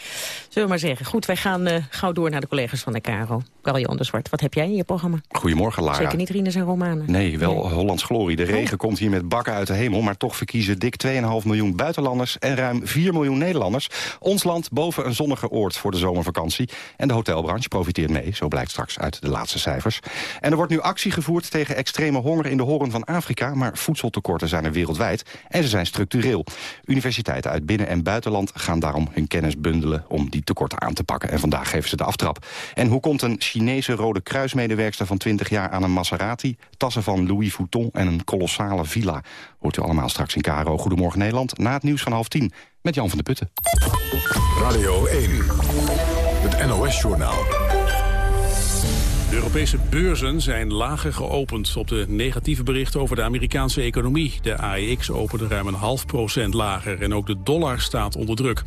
Zullen we maar zeggen. Goed, wij gaan uh, gauw door naar de collega's van de Caro. Carl-Jan de Zwart, wat heb jij in je programma? Goedemorgen, Lara. Zeker niet Rines en Romanen. Nee, wel nee. Hollands glorie. De regen komt hier met bakken uit de hemel... maar toch verkiezen dik 2,5 miljoen buitenlanders... en ruim 4 miljoen Nederlanders ons land boven een zonnige oord voor de zomervakantie. En de hotelbranche profiteert mee, zo blijkt straks uit de laatste cijfers. En er wordt nu actie gevoerd tegen extreme honger in de horen van Afrika... maar voedseltekorten zijn er wereldwijd en ze zijn structureel. Universiteiten uit binnen- en buitenland gaan daarom hun kennis bundelen... om die tekorten aan te pakken. En vandaag geven ze de aftrap. En hoe komt een Chinese Rode Kruismedewerkster van 20 jaar aan een Maserati... tassen van Louis Vuitton en een kolossale villa? Hoort u allemaal straks in Caro Goedemorgen Nederland... na het nieuws van half tien met Jan van de Putten. Radio 1, het NOS-journaal. De Europese beurzen zijn lager geopend op de negatieve berichten over de Amerikaanse economie. De AEX opende ruim een half procent lager en ook de dollar staat onder druk.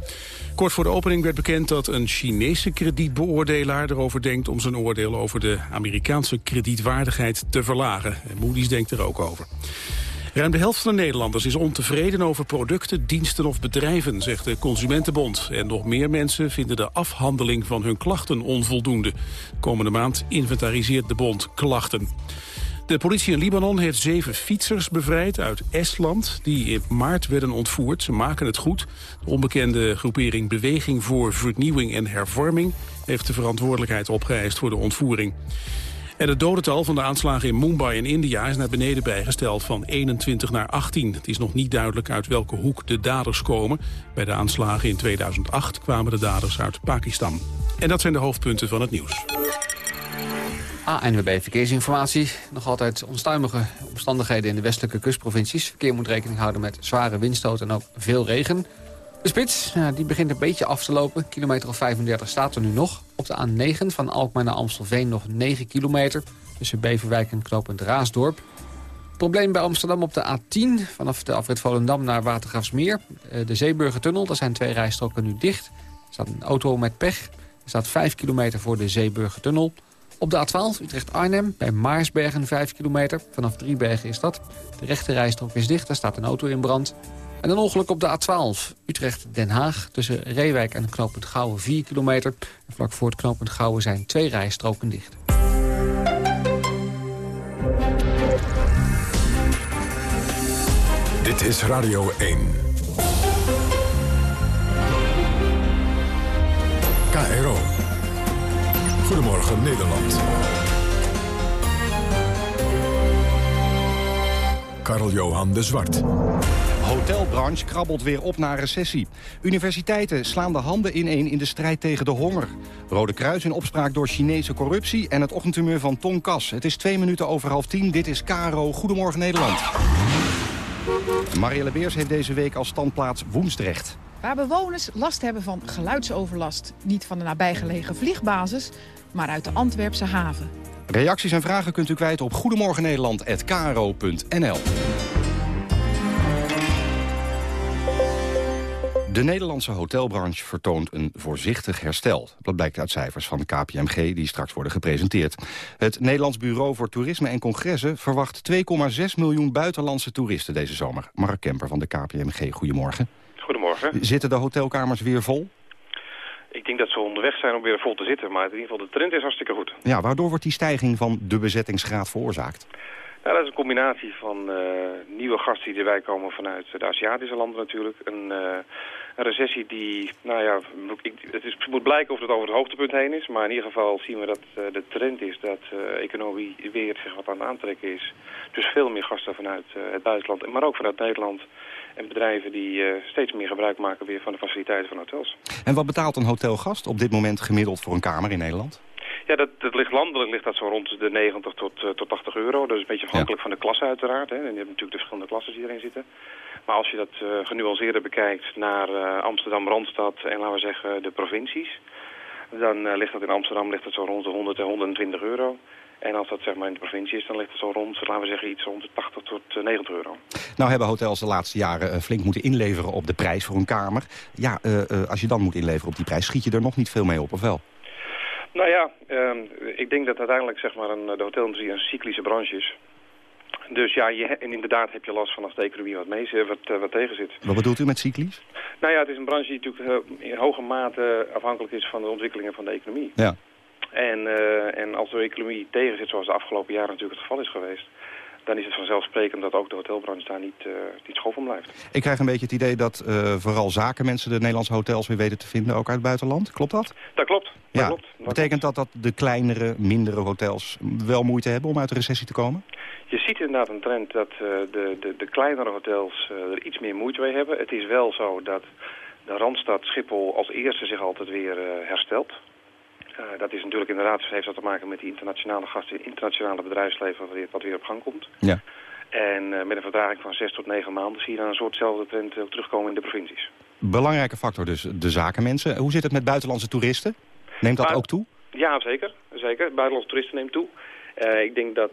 Kort voor de opening werd bekend dat een Chinese kredietbeoordelaar erover denkt om zijn oordeel over de Amerikaanse kredietwaardigheid te verlagen. En Moody's denkt er ook over. Ruim de helft van de Nederlanders is ontevreden over producten, diensten of bedrijven, zegt de Consumentenbond. En nog meer mensen vinden de afhandeling van hun klachten onvoldoende. Komende maand inventariseert de bond klachten. De politie in Libanon heeft zeven fietsers bevrijd uit Estland... die in maart werden ontvoerd. Ze maken het goed. De onbekende groepering Beweging voor Vernieuwing en Hervorming... heeft de verantwoordelijkheid opgeëist voor de ontvoering. Het dodental van de aanslagen in Mumbai in India is naar beneden bijgesteld van 21 naar 18. Het is nog niet duidelijk uit welke hoek de daders komen. Bij de aanslagen in 2008 kwamen de daders uit Pakistan. En dat zijn de hoofdpunten van het nieuws. ANWB Verkeersinformatie. Nog altijd onstuimige omstandigheden in de westelijke kustprovincies. Verkeer moet rekening houden met zware windstoot en ook veel regen. De spits, die begint een beetje af te lopen. Kilometer of 35 staat er nu nog. Op de A9 van Alkmaar naar Amstelveen nog 9 kilometer. Tussen Beverwijk en knooppunt Raasdorp. Probleem bij Amsterdam op de A10. Vanaf de afrit Volendam naar Watergraafsmeer. De Zeeburgertunnel, daar zijn twee rijstroken nu dicht. Er staat een auto met pech. Er staat 5 kilometer voor de Zeeburgertunnel. Op de A12 Utrecht-Arnhem, bij Maarsbergen 5 kilometer. Vanaf Driebergen is dat. De rechte rijstrook is dicht, daar staat een auto in brand. En een ongeluk op de A12 Utrecht-Den Haag. Tussen Reewijk en knooppunt Gouwen 4 kilometer. En vlak voor het knooppunt Gouwen zijn twee rijstroken dicht. Dit is Radio 1. KRO. Goedemorgen Nederland. Karl-Johan de Zwart. Hotelbranche krabbelt weer op naar recessie. Universiteiten slaan de handen ineen in de strijd tegen de honger. Rode Kruis in opspraak door Chinese corruptie... en het ochtendtumeur van Ton Kas. Het is twee minuten over half tien. Dit is Caro. Goedemorgen Nederland. Marielle Beers heeft deze week als standplaats Woensdrecht. Waar bewoners last hebben van geluidsoverlast. Niet van de nabijgelegen vliegbasis, maar uit de Antwerpse haven. Reacties en vragen kunt u kwijt op goedemorgennederland.kro.nl. De Nederlandse hotelbranche vertoont een voorzichtig herstel. Dat blijkt uit cijfers van de KPMG die straks worden gepresenteerd. Het Nederlands Bureau voor Toerisme en Congressen verwacht 2,6 miljoen buitenlandse toeristen deze zomer. Mark Kemper van de KPMG, goedemorgen. Goedemorgen. Zitten de hotelkamers weer vol? Ik denk dat ze onderweg zijn om weer vol te zitten, maar in ieder geval de trend is hartstikke goed. Ja, waardoor wordt die stijging van de bezettingsgraad veroorzaakt? Nou, dat is een combinatie van uh, nieuwe gasten die erbij komen vanuit de Aziatische landen natuurlijk. Een, uh, een recessie die, nou ja, het is, moet blijken of het over het hoogtepunt heen is. Maar in ieder geval zien we dat uh, de trend is dat de economie weer zich wat aan het aantrekken is. Dus veel meer gasten vanuit het buitenland, maar ook vanuit Nederland. En bedrijven die steeds meer gebruik maken weer van de faciliteiten van hotels. En wat betaalt een hotelgast op dit moment gemiddeld voor een kamer in Nederland? Ja, dat, dat ligt landelijk ligt dat zo rond de 90 tot, uh, tot 80 euro. Dat is een beetje afhankelijk ja. van de klasse uiteraard. Hè. En je hebt natuurlijk de verschillende klassen die erin zitten. Maar als je dat uh, genuanceerder bekijkt naar uh, Amsterdam, Randstad en laten we zeggen de provincies. Dan ligt dat in Amsterdam ligt dat zo rond de 100 en 120 euro. En als dat zeg maar in de provincie is, dan ligt het zo rond, laten we zeggen, iets rond de 80 tot 90 euro. Nou hebben hotels de laatste jaren flink moeten inleveren op de prijs voor een kamer. Ja, als je dan moet inleveren op die prijs, schiet je er nog niet veel mee op, of wel? Nou ja, uh, ik denk dat uiteindelijk zeg maar, een, de hotelindustrie een cyclische branche is. Dus ja, je, en inderdaad heb je last van als de economie wat, mee, wat, uh, wat tegen zit. Wat bedoelt u met cyclisch? Nou ja, het is een branche die natuurlijk uh, in hoge mate afhankelijk is van de ontwikkelingen van de economie. Ja. En, uh, en als de economie tegen zit, zoals de afgelopen jaren natuurlijk het geval is geweest dan is het vanzelfsprekend dat ook de hotelbranche daar niet, uh, niet schoon van blijft. Ik krijg een beetje het idee dat uh, vooral zakenmensen de Nederlandse hotels weer weten te vinden, ook uit het buitenland. Klopt dat? Dat klopt. Dat ja. klopt. Dat Betekent dat dat de kleinere, mindere hotels wel moeite hebben om uit de recessie te komen? Je ziet inderdaad een trend dat uh, de, de, de kleinere hotels er iets meer moeite mee hebben. Het is wel zo dat de Randstad Schiphol als eerste zich altijd weer herstelt. Uh, dat is natuurlijk inderdaad, heeft dat te maken met die internationale gasten, internationale bedrijfsleven wat weer, wat weer op gang komt. Ja. En uh, met een vertraging van zes tot negen maanden zie je dan een soortzelfde trend ook terugkomen in de provincies. Belangrijke factor dus, de zakenmensen. Hoe zit het met buitenlandse toeristen? Neemt dat maar, ook toe? Ja, zeker. zeker. Buitenlandse toeristen neemt toe. Uh, ik, denk dat,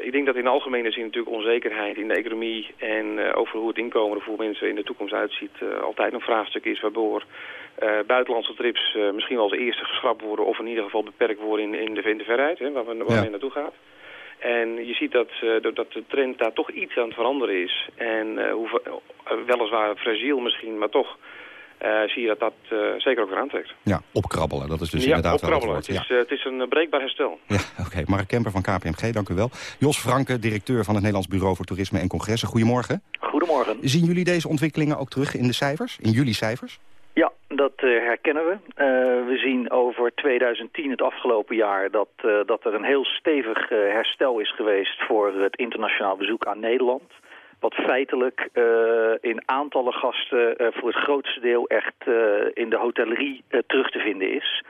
ik denk dat in de algemene zin natuurlijk onzekerheid in de economie en over hoe het inkomen er voor mensen in de toekomst uitziet altijd een vraagstuk is waardoor buitenlandse trips misschien wel als eerste geschrapt worden... of in ieder geval beperkt worden in, in, de, in de verheid, hè, waar, we, waar ja. men naartoe gaat. En je ziet dat, dat de trend daar toch iets aan het veranderen is. En hoe, weliswaar fragiel misschien, maar toch zie je dat dat zeker ook weer aantrekt. Ja, opkrabbelen, dat is dus ja, inderdaad opkrabbelen. wel het woord. Het is, het is een breekbaar herstel. Ja, oké. Okay. Mark Kemper van KPMG, dank u wel. Jos Franke, directeur van het Nederlands Bureau voor Toerisme en Congressen. Goedemorgen. Goedemorgen. Zien jullie deze ontwikkelingen ook terug in de cijfers, in jullie cijfers? Ja, dat uh, herkennen we. Uh, we zien over 2010, het afgelopen jaar, dat, uh, dat er een heel stevig herstel is geweest voor het internationaal bezoek aan Nederland. Wat feitelijk in aantallen gasten voor het grootste deel echt in de hotellerie terug te vinden is.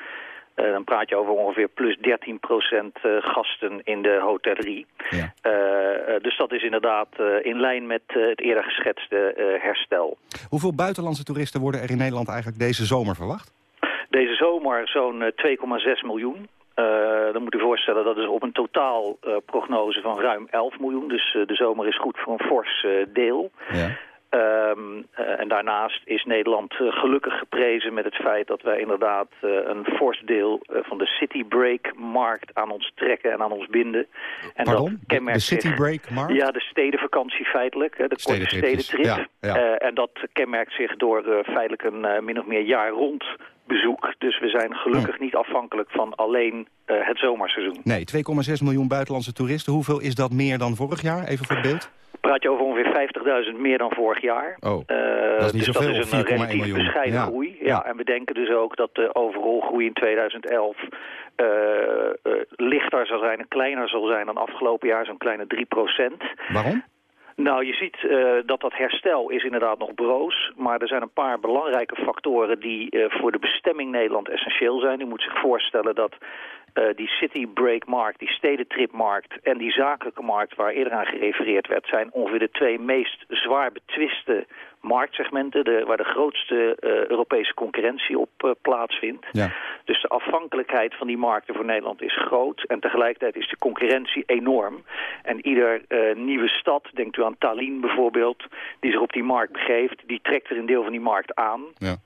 Uh, dan praat je over ongeveer plus 13 procent uh, gasten in de hotellerie. Ja. Uh, dus dat is inderdaad in lijn met het eerder geschetste herstel. Hoeveel buitenlandse toeristen worden er in Nederland eigenlijk deze zomer verwacht? Deze zomer zo'n 2,6 miljoen. Dan moet u voorstellen dat is op een totaal prognose van ruim 11 miljoen. Dus de zomer is goed voor een fors deel. Ja. Um, uh, en daarnaast is Nederland gelukkig geprezen met het feit dat wij inderdaad een fors deel van de city break markt aan ons trekken en aan ons binden. En Pardon? dat kenmerkt de city break markt? Ja, de stedenvakantie feitelijk, hè, de korte stedentrip. Ja, ja. en dat kenmerkt zich door feitelijk een min of meer jaar rond bezoek. Dus we zijn gelukkig Hm. niet afhankelijk van alleen het zomerseizoen. Nee, 2,6 miljoen buitenlandse toeristen. Hoeveel is dat meer dan vorig jaar? Even voor het beeld praat je over ongeveer 50.000 meer dan vorig jaar. Oh, uh, dat is niet dus zoveel, dat is een relatief bescheiden ja. groei. Ja. ja. en we denken dus ook dat de overal groei in 2011 uh, uh, lichter zal zijn en kleiner zal zijn dan afgelopen jaar, zo'n kleine 3 procent. Waarom? Nou, je ziet uh, dat dat herstel is inderdaad nog broos. Maar er zijn een paar belangrijke factoren die uh, voor de bestemming Nederland essentieel zijn. U moet zich voorstellen dat uh, die city break markt, die stedentripmarkt en die zakelijke markt waar eerder aan gerefereerd werd, zijn ongeveer de twee meest zwaar betwiste marktsegmenten, de, waar de grootste uh, Europese concurrentie op uh, plaatsvindt. Ja. Dus de afhankelijkheid van die markten voor Nederland is groot en tegelijkertijd is de concurrentie enorm. En ieder nieuwe stad, denkt u aan Tallinn bijvoorbeeld, die zich op die markt begeeft, die trekt er een deel van die markt aan. Ja.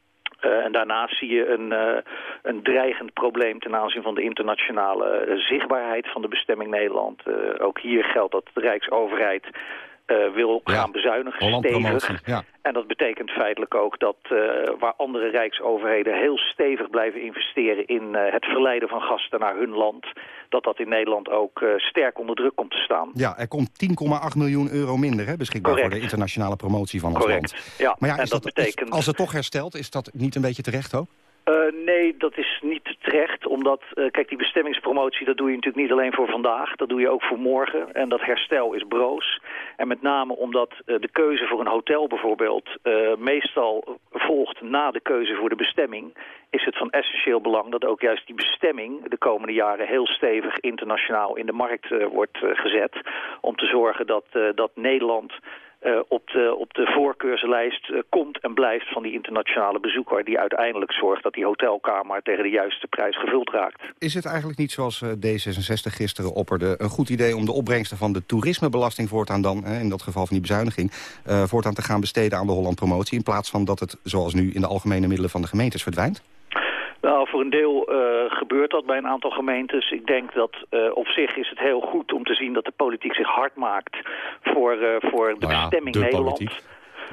Uh, en daarnaast zie je een, uh, een dreigend probleem ten aanzien van de internationale uh, zichtbaarheid van de bestemming Nederland. ook hier geldt dat de Rijksoverheid wil ja. gaan bezuinigen, stevig. Ja. En dat betekent feitelijk ook dat waar andere rijksoverheden heel stevig blijven investeren in het verleiden van gasten naar hun land, dat dat in Nederland ook sterk onder druk komt te staan. Ja, er komt 10,8 miljoen euro minder hè, beschikbaar Correct. voor de internationale promotie van ons Correct. land. Ja, maar ja, en is dat, dat, betekent... als het toch herstelt, is dat niet een beetje terecht ook? Uh, nee, dat is niet terecht, omdat, uh, kijk, die bestemmingspromotie, dat doe je natuurlijk niet alleen voor vandaag, dat doe je ook voor morgen. En dat herstel is broos. En met name omdat uh, de keuze voor een hotel bijvoorbeeld meestal volgt na de keuze voor de bestemming, is het van essentieel belang dat ook juist die bestemming de komende jaren heel stevig internationaal in de markt wordt gezet. Om te zorgen dat, dat Nederland uh, op, de, op de voorkeurslijst uh, komt en blijft van die internationale bezoeker... die uiteindelijk zorgt dat die hotelkamer tegen de juiste prijs gevuld raakt. Is het eigenlijk niet zoals uh, D66 gisteren opperde... een goed idee om de opbrengsten van de toerismebelasting voortaan dan... in dat geval van die bezuiniging, voortaan te gaan besteden aan de Holland Promotie... in plaats van dat het, zoals nu, in de algemene middelen van de gemeentes verdwijnt? Nou, voor een deel uh, gebeurt dat bij een aantal gemeentes. Ik denk dat uh, op zich is het heel goed om te zien dat de politiek zich hard maakt voor, uh, voor de Nou ja, bestemming de Nederland. politiek.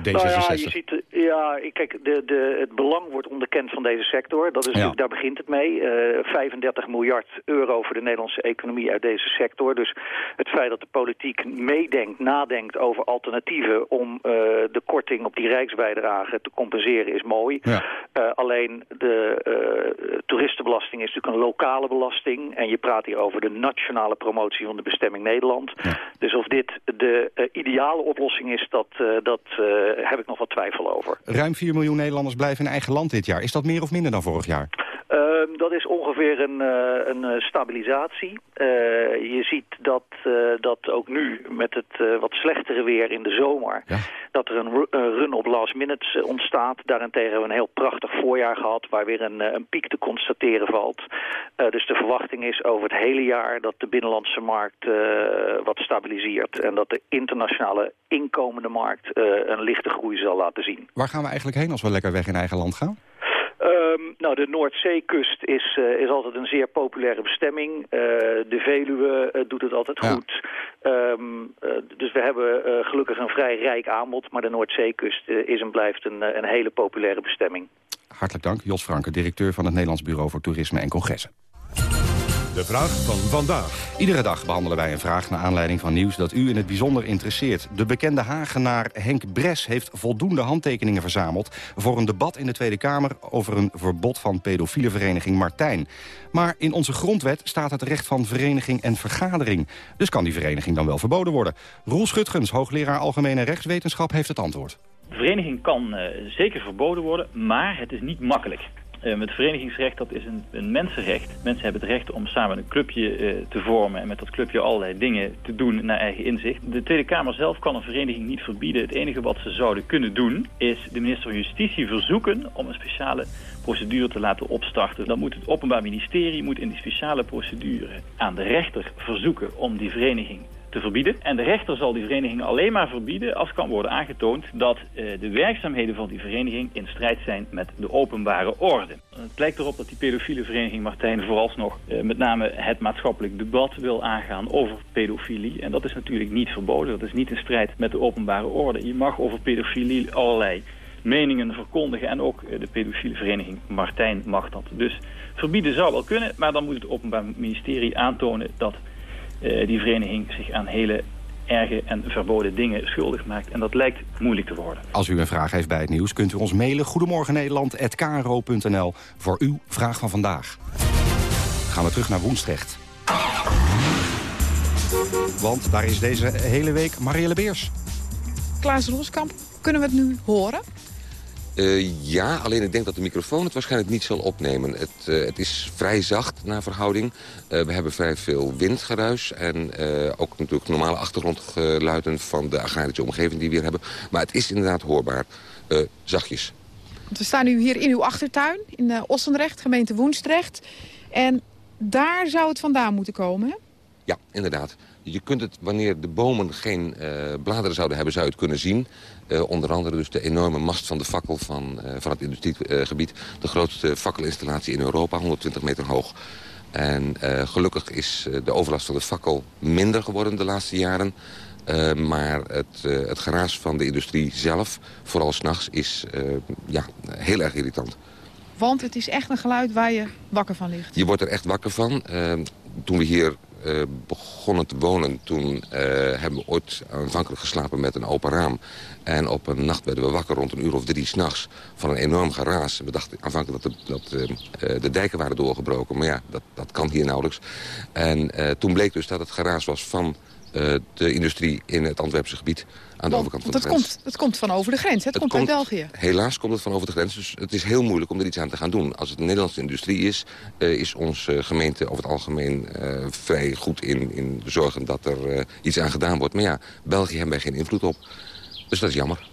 Nou ja, D66. je ziet, ja, kijk, de, de, het belang wordt onderkend van deze sector. Dat is daar begint het mee. Eh 35 miljard euro voor de Nederlandse economie uit deze sector. Dus het feit dat de politiek meedenkt, nadenkt over alternatieven... om eh, de korting op die rijksbijdrage te compenseren is mooi. Eh, alleen de eh, toeristenbelasting is natuurlijk een lokale belasting. En je praat hier over de nationale promotie van de bestemming Nederland. Dus of dit de eh, ideale oplossing is, dat, dat heb ik nog wat twijfel over. Ruim 4 miljoen Nederlanders blijven in eigen land dit jaar. Is dat meer of minder dan vorig jaar? Ehm, dat is ongeveer een, een stabilisatie. Je ziet dat, dat ook nu met het wat slechtere weer in de zomer... dat er een ru- een run op last minutes ontstaat. Daarentegen hebben we een heel prachtig voorjaar gehad... waar weer een, eh, een piek te constateren valt. Eh, dus de verwachting is over het hele jaar... dat de binnenlandse markt eh, wat stabiliseert. En dat de internationale inkomende markt een lichte groei zal laten zien. Waar gaan we eigenlijk heen als we lekker weg in eigen land gaan? Ehm, nou, de Noordzeekust is, is altijd een zeer populaire bestemming. De Veluwe doet het altijd goed. Ehm, eh, dus we hebben gelukkig een vrij rijk aanbod. Maar de Noordzeekust is en blijft een, een hele populaire bestemming. Hartelijk dank, Jos Franke, directeur van het Nederlands Bureau voor Toerisme en Congressen. De vraag van vandaag. Iedere dag behandelen wij een vraag naar aanleiding van nieuws dat u in het bijzonder interesseert. De bekende Hagenaar Henk Bres heeft voldoende handtekeningen verzameld... voor een debat in de Tweede Kamer over een verbod van pedofiele vereniging Martijn. Maar in onze grondwet staat het recht van vereniging en vergadering. Dus kan die vereniging dan wel verboden worden? Roel Schutgens, hoogleraar Algemene Rechtswetenschap, heeft het antwoord. Vereniging kan eh, zeker verboden worden, maar het is niet makkelijk. Eh, het verenigingsrecht dat is een, een mensenrecht. Mensen hebben het recht om samen een clubje eh, te vormen... en met dat clubje allerlei dingen te doen naar eigen inzicht. De Tweede Kamer zelf kan een vereniging niet verbieden. Het enige wat ze zouden kunnen doen... is de minister van Justitie verzoeken om een speciale procedure te laten opstarten. Dan moet het Openbaar Ministerie moet in die speciale procedure aan de rechter verzoeken... om die vereniging te verbieden. En de rechter zal die vereniging alleen maar verbieden als kan worden aangetoond dat eh, de werkzaamheden van die vereniging in strijd zijn met de openbare orde. Het lijkt erop dat die pedofiele vereniging Martijn vooralsnog eh, met name het maatschappelijk debat wil aangaan over pedofilie. En dat is natuurlijk niet verboden, dat is niet in strijd met de openbare orde. Je mag over pedofilie allerlei meningen verkondigen en ook eh, de pedofiele vereniging Martijn mag dat. Dus verbieden zou wel kunnen, maar dan moet het Openbaar Ministerie aantonen dat die vereniging zich aan hele erge en verboden dingen schuldig maakt. En dat lijkt moeilijk te worden. Als u een vraag heeft bij het nieuws, kunt u ons mailen... goedemorgennederland.kro.nl voor uw vraag van vandaag. Gaan we terug naar Woensdrecht. Want daar is deze hele week Marielle Beers. Klaas Roskamp, kunnen we het nu horen? Eh, ja, alleen ik denk dat de microfoon het waarschijnlijk niet zal opnemen. Het, eh, het is vrij zacht naar verhouding. Eh, we hebben vrij veel windgeruis en ook natuurlijk normale achtergrondgeluiden van de agrarische omgeving die we hier hebben. Maar het is inderdaad hoorbaar. Zachtjes. Want we staan nu hier in uw achtertuin, in Ossendrecht, gemeente Woensdrecht. En daar zou het vandaan moeten komen, hè? Ja, inderdaad. Je kunt het, wanneer de bomen geen eh, bladeren zouden hebben, zou je het kunnen zien. Eh, onder andere dus de enorme mast van de fakkel van, eh, van het industriegebied. de grootste fakkelinstallatie in Europa, 120 meter hoog. En gelukkig is de overlast van de fakkel minder geworden de laatste jaren. Maar het, het geraas van de industrie zelf, vooral s'nachts, is ja, heel erg irritant. Want het is echt een geluid waar je wakker van ligt. Je wordt er echt wakker van. Toen we hier eh, begonnen te wonen, toen eh, hebben we ooit aanvankelijk geslapen met een open raam. En op een nacht werden we wakker rond een uur of drie s'nachts van een enorm geraas. We dachten aanvankelijk dat, de, dat eh, de dijken waren doorgebroken, maar ja, dat, dat kan hier nauwelijks. En toen bleek dus dat het geraas was van de industrie in het Antwerpse gebied aan de overkant van de het grens. komt, het komt van over de grens, hè? het, komt, uit België. Helaas komt het van over de grens, dus het is heel moeilijk om er iets aan te gaan doen. Als het een Nederlandse industrie is, eh, is onze gemeente over het algemeen eh, vrij goed in, in zorgen dat er eh, iets aan gedaan wordt. Maar ja, België hebben wij geen invloed op. Dus dat is jammer.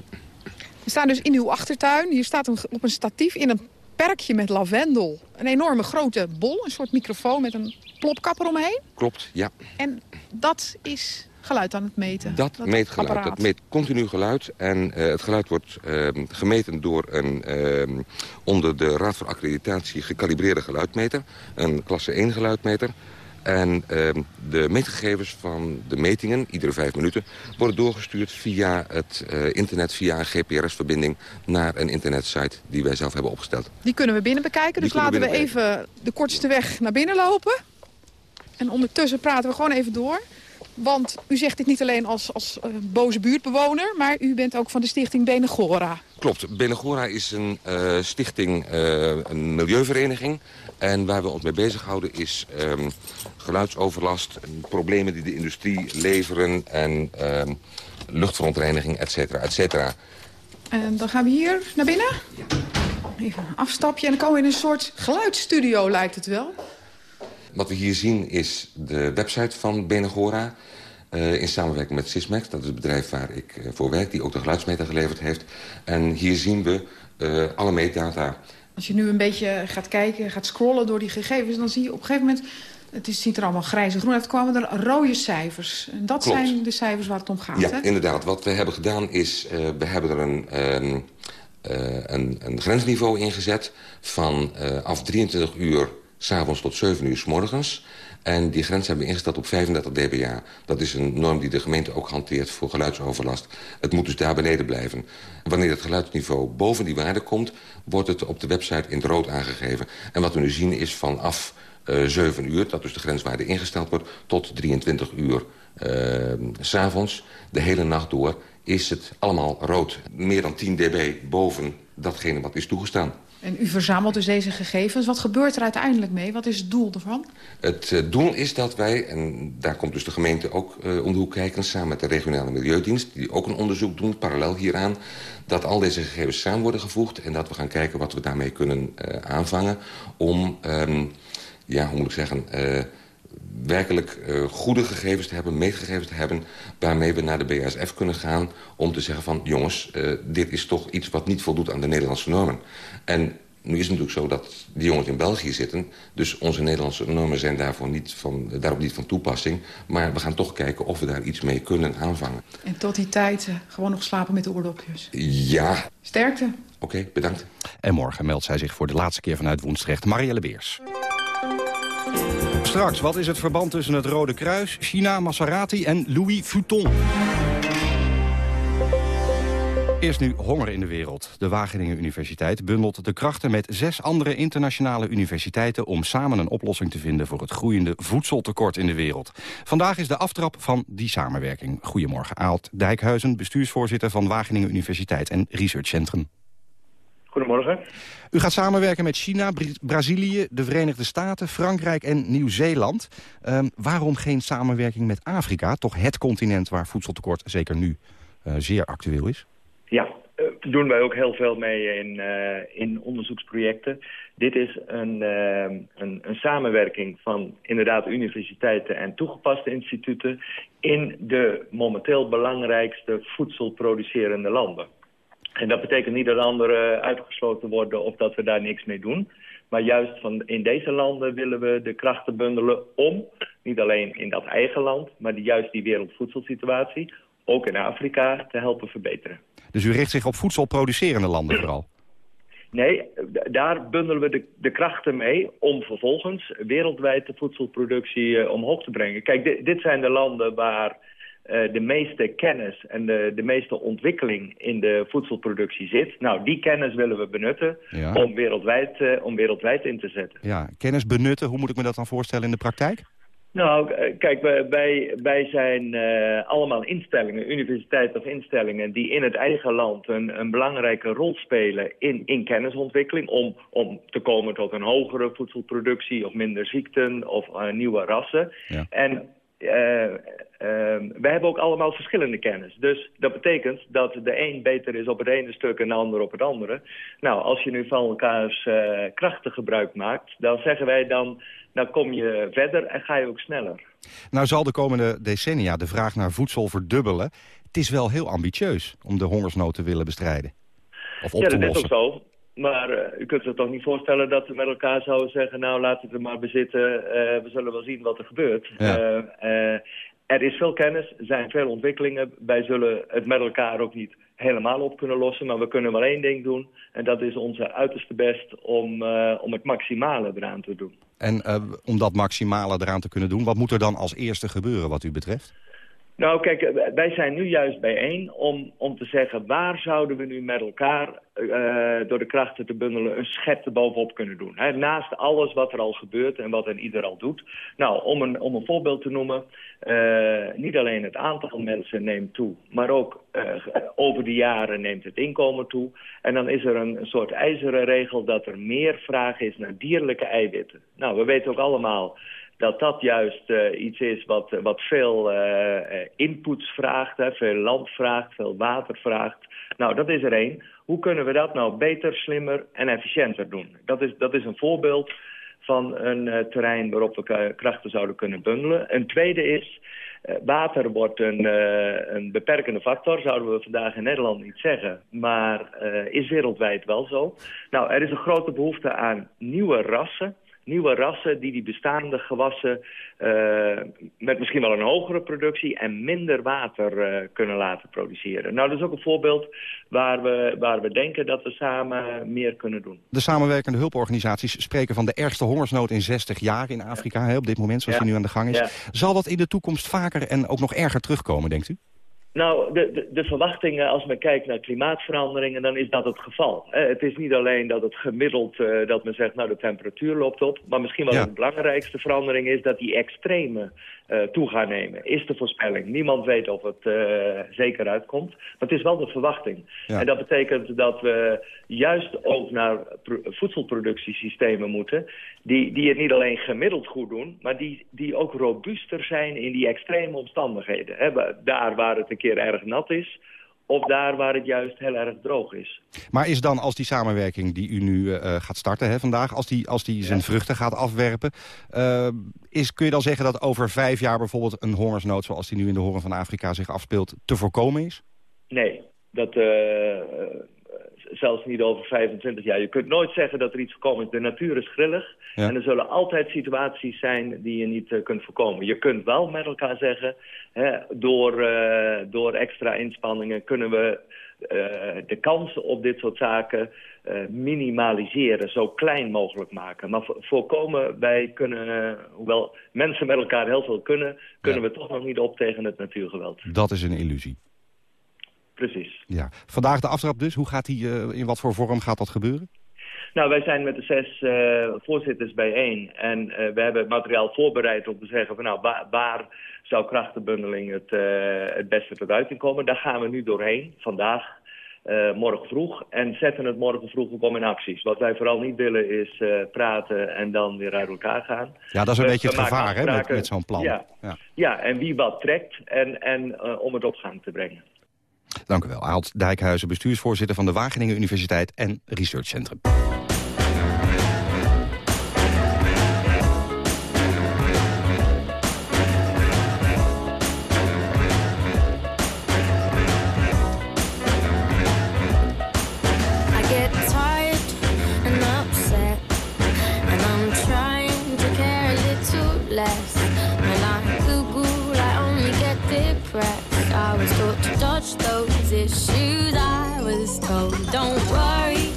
We staan dus in uw achtertuin. Hier staat een, op een statief in een perkje met lavendel. Een enorme grote bol, een soort microfoon met een plopkapper omheen. Klopt, ja. En dat is geluid aan het meten. Dat, meet geluid. apparaat. Dat meet continu geluid. En eh, het geluid wordt eh, gemeten door een eh, onder de Raad voor Accreditatie gekalibreerde geluidmeter. Een klasse 1 geluidmeter. En de meetgegevens van de metingen, iedere vijf minuten... worden doorgestuurd via het internet, via een GPRS-verbinding... naar een internetsite die wij zelf hebben opgesteld. Die kunnen we binnen bekijken, dus laten we even de kortste weg naar binnen lopen. En ondertussen praten we gewoon even door. Want u zegt dit niet alleen als, als eh, boze buurtbewoner... maar u bent ook van de stichting Benegora. Klopt. Benegora is een eh, stichting, eh, een milieuvereniging. En waar we ons mee bezighouden is ehm, geluidsoverlast... en problemen die de industrie leveren en ehm, luchtverontreiniging, et cetera, et cetera. En dan gaan we hier naar binnen. Even een afstapje en dan komen we in een soort geluidsstudio, lijkt het wel. Wat we hier zien is de website van Benegora... eh, in samenwerking met Sysmex, dat is het bedrijf waar ik eh, voor werk... die ook de geluidsmeter geleverd heeft. En hier zien we eh, alle meetdata. Als je nu een beetje gaat kijken, gaat scrollen door die gegevens... dan zie je op een gegeven moment, het is, ziet er allemaal grijs en groen uit... kwamen er rode cijfers. En dat Klopt. zijn de cijfers waar het om gaat, Ja, hè? inderdaad. Wat we hebben gedaan is, eh, we hebben er een, ehm, eh, een, een grensniveau ingezet... van eh, af 23 uur s'avonds tot 7 uur s morgens. En die grens hebben we ingesteld op 35 dBA. Dat is een norm die de gemeente ook hanteert voor geluidsoverlast. Het moet dus daar beneden blijven. Wanneer het geluidsniveau boven die waarde komt... wordt het op de website in het rood aangegeven. En wat we nu zien is vanaf eh 7 uur, dat dus de grenswaarde ingesteld wordt... tot 23 uur eh, s'avonds, de hele nacht door, is het allemaal rood. Meer dan 10 dB boven datgene wat is toegestaan. En u verzamelt dus deze gegevens. Wat gebeurt er uiteindelijk mee? Wat is het doel ervan? Het eh, doel is dat wij, en daar komt dus de gemeente ook eh, om de hoek kijken... samen met de regionale milieudienst, die ook een onderzoek doen, parallel hieraan... dat al deze gegevens samen worden gevoegd... en dat we gaan kijken wat we daarmee kunnen eh, aanvangen... om, ehm, ja, hoe moet ik zeggen... werkelijk goede gegevens te hebben, meetgegevens te hebben... waarmee we naar de BASF kunnen gaan om te zeggen van... jongens, dit is toch iets wat niet voldoet aan de Nederlandse normen. En nu is het natuurlijk zo dat die jongens in België zitten... dus onze Nederlandse normen zijn daarvoor niet van, daarop niet van toepassing. Maar we gaan toch kijken of we daar iets mee kunnen aanvangen. En tot die tijd eh, gewoon nog slapen met de oordopjes. Ja, oké, Sterkte. bedankt. En morgen meldt zij zich voor de laatste keer vanuit Woensdrecht. Marielle Beers. Straks, wat is het verband tussen het Rode Kruis, China, Maserati en Louis Vuitton? Eerst nu honger in de wereld. De Wageningen Universiteit bundelt de krachten met zes andere internationale universiteiten... om samen een oplossing te vinden voor het groeiende voedseltekort in de wereld. Vandaag is de aftrap van die samenwerking. Goedemorgen, Aalt Dijkhuizen, bestuursvoorzitter van Wageningen Universiteit en Research Centrum. Goedemorgen. U gaat samenwerken met China, Bra- Brazilië, de Verenigde Staten, Frankrijk en Nieuw-Zeeland. Ehm, waarom geen samenwerking met Afrika? Toch het continent waar voedseltekort zeker nu eh, zeer actueel is? Ja, eh, doen wij ook heel veel mee in, eh, in onderzoeksprojecten. Dit is een, eh, een, een samenwerking van inderdaad universiteiten en toegepaste instituten... in de momenteel belangrijkste voedselproducerende landen. En dat betekent niet dat anderen uitgesloten worden of dat we daar niks mee doen. Maar juist van in deze landen willen we de krachten bundelen om, niet alleen in dat eigen land, maar juist die wereldvoedselsituatie, ook in Afrika, te helpen verbeteren. Dus u richt zich op voedselproducerende landen vooral? Nee, daar bundelen we de, de krachten mee om vervolgens wereldwijd de voedselproductie eh, omhoog te brengen. Kijk, di- dit zijn de landen waar eh, de meeste kennis en de, de meeste ontwikkeling in de voedselproductie zit. Nou, die kennis willen we benutten Ja. om, wereldwijd, eh, om wereldwijd in te zetten. Ja, kennis benutten, hoe moet ik me dat dan voorstellen in de praktijk? Nou, eh, kijk, wij- wij, zijn eh, allemaal instellingen, universiteiten of instellingen... die in het eigen land een, een belangrijke rol spelen in, in kennisontwikkeling... Om, om te komen tot een hogere voedselproductie of minder ziekten of eh, nieuwe rassen. Ja. En eh, eh, wij hebben ook allemaal verschillende kennis. Dus dat betekent dat de een beter is op het ene stuk en de ander op het andere. Nou, als je nu van elkaars krachten gebruik maakt... dan zeggen wij dan, dan kom je verder en ga je ook sneller. Nou zal de komende decennia de vraag naar voedsel verdubbelen. Het is wel heel ambitieus om de hongersnood te willen bestrijden. Of op ja, te dat is lossen. ook zo. Maar uh, u kunt zich toch niet voorstellen dat we met elkaar zouden zeggen... nou, laten we het er maar bezitten, uh, we zullen wel zien wat er gebeurt. Ja. Er is veel kennis, er zijn veel ontwikkelingen. Wij zullen het met elkaar ook niet helemaal op kunnen lossen. Maar we kunnen wel één ding doen. En dat is onze uiterste best om, om het maximale eraan te doen. En om dat maximale eraan te kunnen doen... wat moet er dan als eerste gebeuren wat u betreft? Nou, kijk, wij zijn nu juist bijeen om, om te zeggen... waar zouden we nu met elkaar uh, door de krachten te bundelen... een schep bovenop kunnen doen. Hè? Naast alles wat er al gebeurt en wat een ieder al doet. Nou, om een, om een voorbeeld te noemen... Uh, niet alleen het aantal mensen neemt toe... maar ook over de jaren neemt het inkomen toe. En dan is er een, een soort ijzeren regel... dat er meer vraag is naar dierlijke eiwitten. Nou, we weten ook allemaal dat dat juist uh, iets is wat, wat veel uh, inputs vraagt, hè, veel land vraagt, veel water vraagt. Nou, dat is er één. Hoe kunnen we dat nou beter, slimmer en efficiënter doen? Dat is, dat is een voorbeeld van een terrein waarop we krachten zouden kunnen bundelen. Een tweede is, water wordt een, een beperkende factor, zouden we vandaag in Nederland niet zeggen. Maar is wereldwijd wel zo. Nou, er is een grote behoefte aan nieuwe rassen nieuwe rassen die die bestaande gewassen uh, met misschien wel een hogere productie en minder water uh, kunnen laten produceren. Nou, dat is ook een voorbeeld waar we, waar we denken dat we samen meer kunnen doen. De samenwerkende hulporganisaties spreken van de ergste hongersnood in 60 jaar in Afrika, hè, op dit moment, zoals ja. die nu aan de gang is. Ja. Zal dat in de toekomst vaker en ook nog erger terugkomen, denkt u? Nou, de, de, de, verwachtingen als men kijkt naar klimaatveranderingen, dan is dat het geval. Het is niet alleen dat het gemiddeld, uh, dat men zegt, nou de temperatuur loopt op. Maar misschien wel ja. de belangrijkste verandering is dat die extreme uh, toe gaan nemen. Is de voorspelling. Niemand weet of het uh, zeker uitkomt. Maar het is wel de verwachting. Ja. En dat betekent dat we juist ook naar voedselproductiesystemen moeten... Die, die het niet alleen gemiddeld goed doen... maar die, die ook robuuster zijn in die extreme omstandigheden. He, daar waar het een keer erg nat is of daar waar het juist heel erg droog is. Maar is dan als die samenwerking die u nu uh, gaat starten hè, vandaag... als die, als die zijn ja. vruchten gaat afwerpen... Uh, is, kun je dan zeggen dat over vijf jaar bijvoorbeeld een hongersnood... zoals die nu in de horen van Afrika zich afspeelt, te voorkomen is? Nee, dat... Uh, zelfs niet over 25 jaar. Je kunt nooit zeggen dat er iets voorkomen is. De natuur is grillig. Ja. En er zullen altijd situaties zijn die je niet uh, kunt voorkomen. Je kunt wel met elkaar zeggen... Hè, door, uh, door extra inspanningen kunnen we uh, de kansen op dit soort zaken minimaliseren. Zo klein mogelijk maken. Maar voorkomen, wij kunnen... hoewel mensen met elkaar heel veel kunnen... kunnen ja. we toch nog niet op tegen het natuurgeweld. Dat is een illusie. Precies. Ja. Vandaag de aftrap dus. Hoe gaat die, uh, in wat voor vorm gaat dat gebeuren? Nou, wij zijn met de zes uh, voorzitters bijeen. En uh, we hebben het materiaal voorbereid om te zeggen... van nou, waar, waar zou krachtenbundeling het, het beste tot uiting komen? Daar gaan we nu doorheen, vandaag, morgen vroeg. En zetten het morgen vroeg ook om in acties. Wat wij vooral niet willen is praten en dan weer uit elkaar gaan. Ja, dat is een we, beetje het gevaar hè, met, met zo'n plan. Ja, ja. ja, en wie wat trekt en, en om het op gang te brengen. Dank u wel. Aalt Dijkhuizen, bestuursvoorzitter van de Wageningen Universiteit en Research Centrum. was taught to dodge those issues. I was told, don't worry.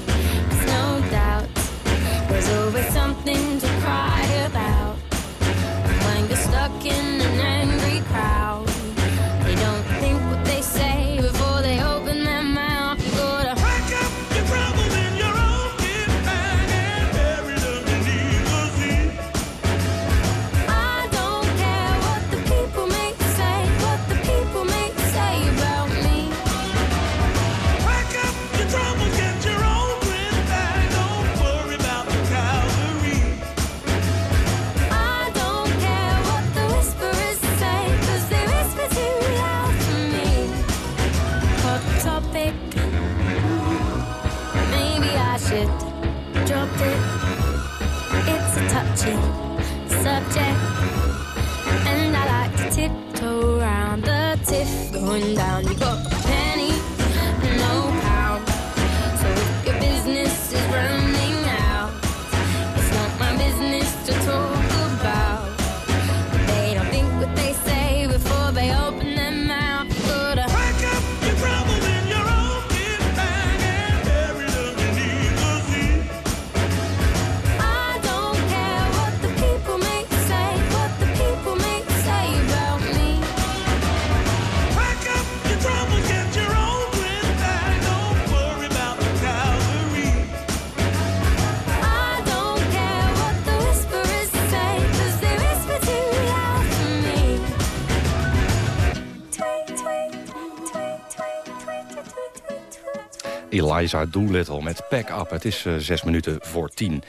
Eliza Doolittle met Pack Up. Het is uh, zes minuten voor tien.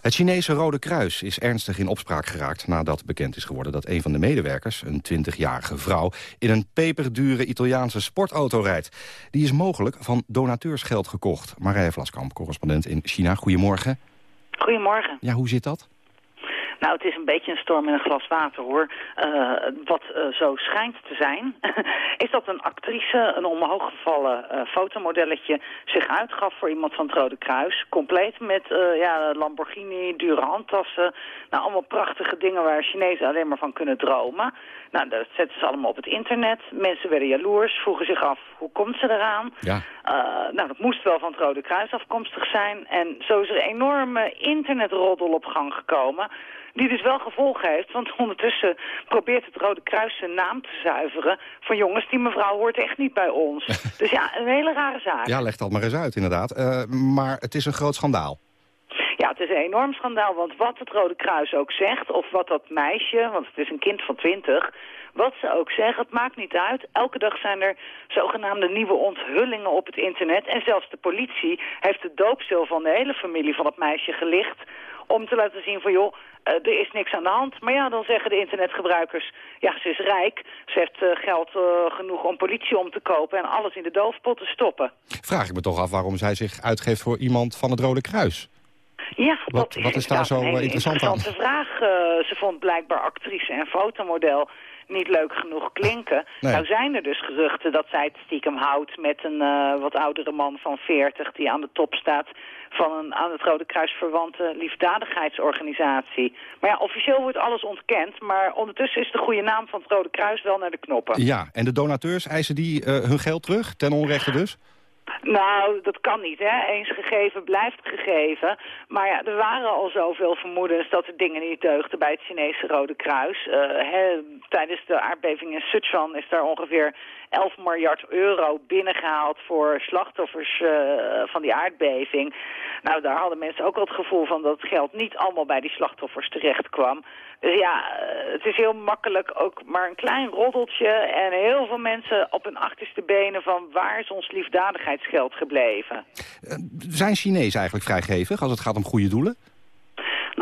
Het Chinese Rode Kruis is ernstig in opspraak geraakt... nadat bekend is geworden dat een van de medewerkers, een 20-jarige vrouw... in een peperdure Italiaanse sportauto rijdt. Die is mogelijk van donateursgeld gekocht. Marije Vlaskamp, correspondent in China. Goedemorgen. Goedemorgen. Ja, hoe zit dat? Nou, het is een beetje een storm in een glas water, hoor. Uh, wat uh, zo schijnt te zijn, is dat een actrice, een omhooggevallen uh, fotomodelletje, zich uitgaf voor iemand van het Rode Kruis. Compleet met ja, Lamborghini, dure handtassen. Nou, allemaal prachtige dingen waar Chinezen alleen maar van kunnen dromen. Nou, dat zetten ze allemaal op het internet. Mensen werden jaloers, vroegen zich af, hoe komt ze eraan? Ja. nou, dat moest wel van het Rode Kruis afkomstig zijn. En zo is er een enorme internetroddel op gang gekomen... Die dus wel gevolgen heeft, want ondertussen probeert het Rode Kruis zijn naam te zuiveren... van jongens, die mevrouw hoort echt niet bij ons. dus ja, een hele rare zaak. Ja, leg dat maar eens uit, inderdaad. Uh, maar het is een groot schandaal. Ja, het is een enorm schandaal, want wat het Rode Kruis ook zegt... of wat dat meisje, want het is een kind van twintig... Wat ze ook zeggen, het maakt niet uit. Elke dag zijn er zogenaamde nieuwe onthullingen op het internet. En zelfs de politie heeft de doopstil van de hele familie van het meisje gelicht... om te laten zien van, joh, uh, er is niks aan de hand. Maar ja, dan zeggen de internetgebruikers, ja, ze is rijk. Ze heeft uh, geld uh, genoeg om politie om te kopen en alles in de doofpot te stoppen. Vraag ik me toch af waarom zij zich uitgeeft voor iemand van het Rode Kruis. Ja, wat, dat wat is daar zo een interessant interessante aan? vraag. ze vond blijkbaar actrice en fotomodel niet leuk genoeg klinken. Nee. Nou zijn er dus geruchten dat zij het stiekem houdt met een uh, wat oudere man van 40 die aan de top staat van een aan het Rode Kruis verwante liefdadigheidsorganisatie. Maar ja, officieel wordt alles ontkend, maar ondertussen is de goede naam van het Rode Kruis wel naar de knoppen. Ja, en de donateurs eisen die uh, hun geld terug, ten onrechte dus? Nou, dat kan niet, hè. Eens gegeven blijft gegeven. Maar ja, er waren al zoveel vermoedens dat de dingen niet deugden bij het Chinese Rode Kruis. Hè, tijdens de aardbeving in Sichuan is daar ongeveer 11 miljard euro binnengehaald voor slachtoffers uh, van die aardbeving. Nou, daar hadden mensen ook al het gevoel van dat het geld niet allemaal bij die slachtoffers terecht kwam. Dus ja, het is heel makkelijk ook maar een klein roddeltje en heel veel mensen op hun achterste benen van waar is ons liefdadigheidsgeld gebleven. Uh, zijn Chinezen eigenlijk vrijgevig als het gaat om goede doelen?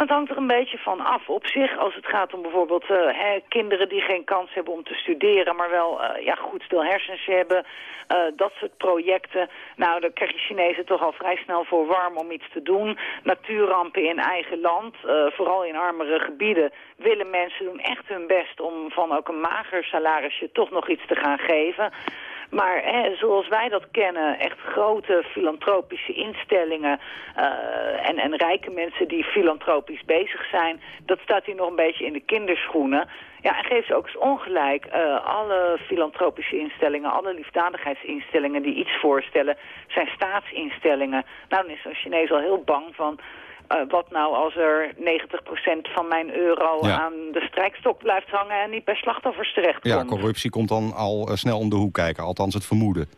Dat hangt er een beetje van af. Op zich, als het gaat om bijvoorbeeld uh, hè, kinderen die geen kans hebben om te studeren... maar wel uh, ja, goed stil hersens hebben, uh, dat soort projecten... nou, daar krijg je Chinezen toch al vrij snel voor warm om iets te doen. Natuurrampen in eigen land, vooral in armere gebieden... willen mensen doen echt hun best om van ook een mager salarisje toch nog iets te gaan geven... Maar hè, zoals wij dat kennen, echt grote filantropische instellingen uh, en, en rijke mensen die filantropisch bezig zijn, dat staat hier nog een beetje in de kinderschoenen. Ja, en geef ze ook eens ongelijk. Uh, alle filantropische instellingen, alle liefdadigheidsinstellingen die iets voorstellen, zijn staatsinstellingen. Nou, dan is een Chinees al heel bang van... Uh, wat nou als er 90% van mijn euro Ja. aan de strijkstok blijft hangen en niet bij slachtoffers terechtkomt? Ja, corruptie komt dan al uh, snel om de hoek kijken, althans het vermoeden.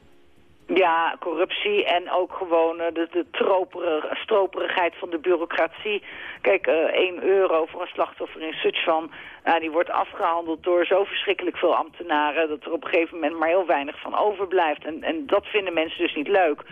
Ja, corruptie en ook gewoon uh, de, de troperig, stroperigheid van de bureaucratie. Kijk, uh, 1 euro voor een slachtoffer in Sichuan, uh, die wordt afgehandeld door zo verschrikkelijk veel ambtenaren... dat er op een gegeven moment maar heel weinig van overblijft. En, en dat vinden mensen dus niet leuk.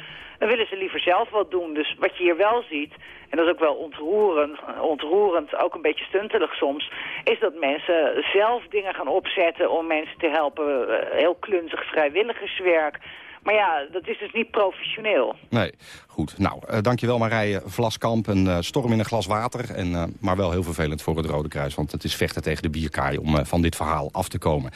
Dan willen ze liever zelf wat doen. Dus wat je hier wel ziet, en dat is ook wel ontroerend, ontroerend ook een beetje stuntelig soms... is dat mensen zelf dingen gaan opzetten om mensen te helpen. Uh, heel klunzig vrijwilligerswerk... Maar ja, dat is dus niet professioneel. Nee, goed. Nou, uh, dankjewel Marije Vlaskamp. Een uh, storm in een glas water, en, uh, maar wel heel vervelend voor het Rode Kruis. Want het is vechten tegen de bierkaai om van dit verhaal af te komen.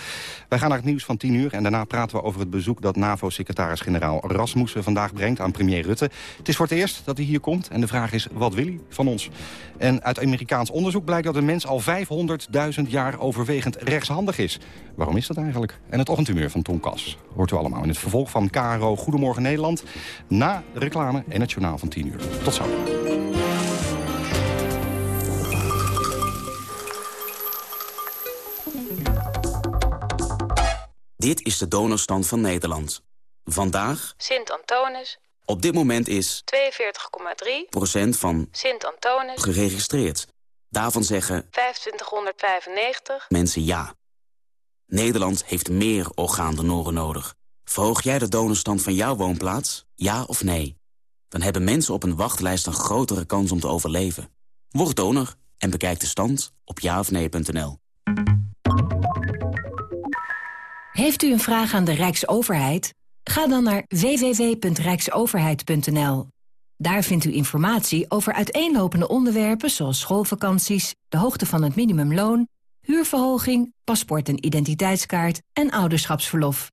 Wij gaan naar het nieuws van 10 uur en daarna praten we over het bezoek... dat NAVO-secretaris-generaal Rasmussen vandaag brengt aan premier Rutte. Het is voor het eerst dat hij hier komt en de vraag is, wat wil hij van ons? En uit Amerikaans onderzoek blijkt dat een mens al 500.000 jaar overwegend rechtshandig is. Waarom is dat eigenlijk? En het ochtendhumeur van Tom Kas hoort u allemaal in het vervolg van KRO Goedemorgen Nederland... na de reclame en het journaal van 10 uur. Tot zo. Dit is de donorstand van Nederland. Vandaag, Sint-Antonis, op dit moment is 42,3 procent van Sint-Antonis, geregistreerd. Daarvan zeggen 2595, mensen ja. Nederland heeft meer orgaandonoren nodig. Verhoog jij de donorstand van jouw woonplaats? Ja of nee? Dan hebben mensen op een wachtlijst een grotere kans om te overleven. Word donor en bekijk de stand op jaofnee.nl. Heeft u een vraag aan de Rijksoverheid? Ga dan naar www.rijksoverheid.nl. Daar vindt u informatie over uiteenlopende onderwerpen zoals schoolvakanties, de hoogte van het minimumloon, huurverhoging, paspoort en identiteitskaart en ouderschapsverlof.